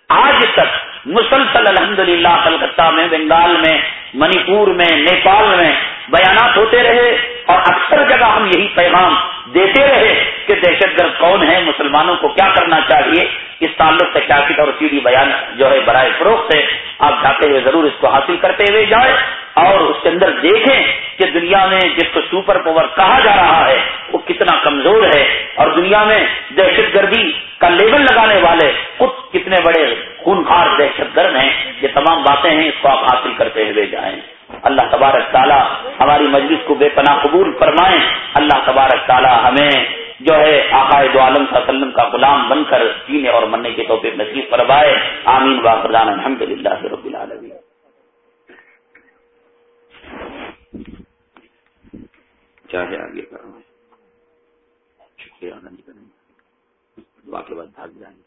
آج تک مسلسل الحمد للہ کلکتہ میں، بنگال میں، منی پور میں، نیپال میں بیانات ہوتے رہے اور اکثر جگہ ہم یہی پیغام دیتے رہے کہ دہشت گرد کون ہے مسلمانوں کو کیا کرنا چاہیے؟ اس تعلق سے کیا اور سیدھی بیان جو ہے برائے فروخت ہے آپ جاتے ہوئے ضرور اس کو حاصل کرتے ہوئے جائیں اور اس کے اندر دیکھیں کہ دنیا میں جس کو سپر پاور کہا جا رہا ہے، وہ کتنا کمزور ہے اور دنیا میں دہشت گردی کا لیبل لگانے والے خود کتنے بڑے خونخار دہشت گرد ہیں، یہ تمام باتیں ہیں، اس کو آپ حاصل کرتے ہوئے جائیں۔ اللہ تبارک تعالیٰ ہماری مجلس کو بے پناہ قبول فرمائیں اللہ تبارک تعالیٰ ہمیں جو ہے آقائے دو عالم صلی اللہ علیہ وسلم کا غلام بن کر جینے اور مرنے کے توفیق نصیب فرمائے۔ آمین واخردان الحمد للہ رب العالمین۔ چاہے آگے؟ کروں شکریہ نہیں کریں۔ صبح کے بعد بھاگ جائیں۔ گے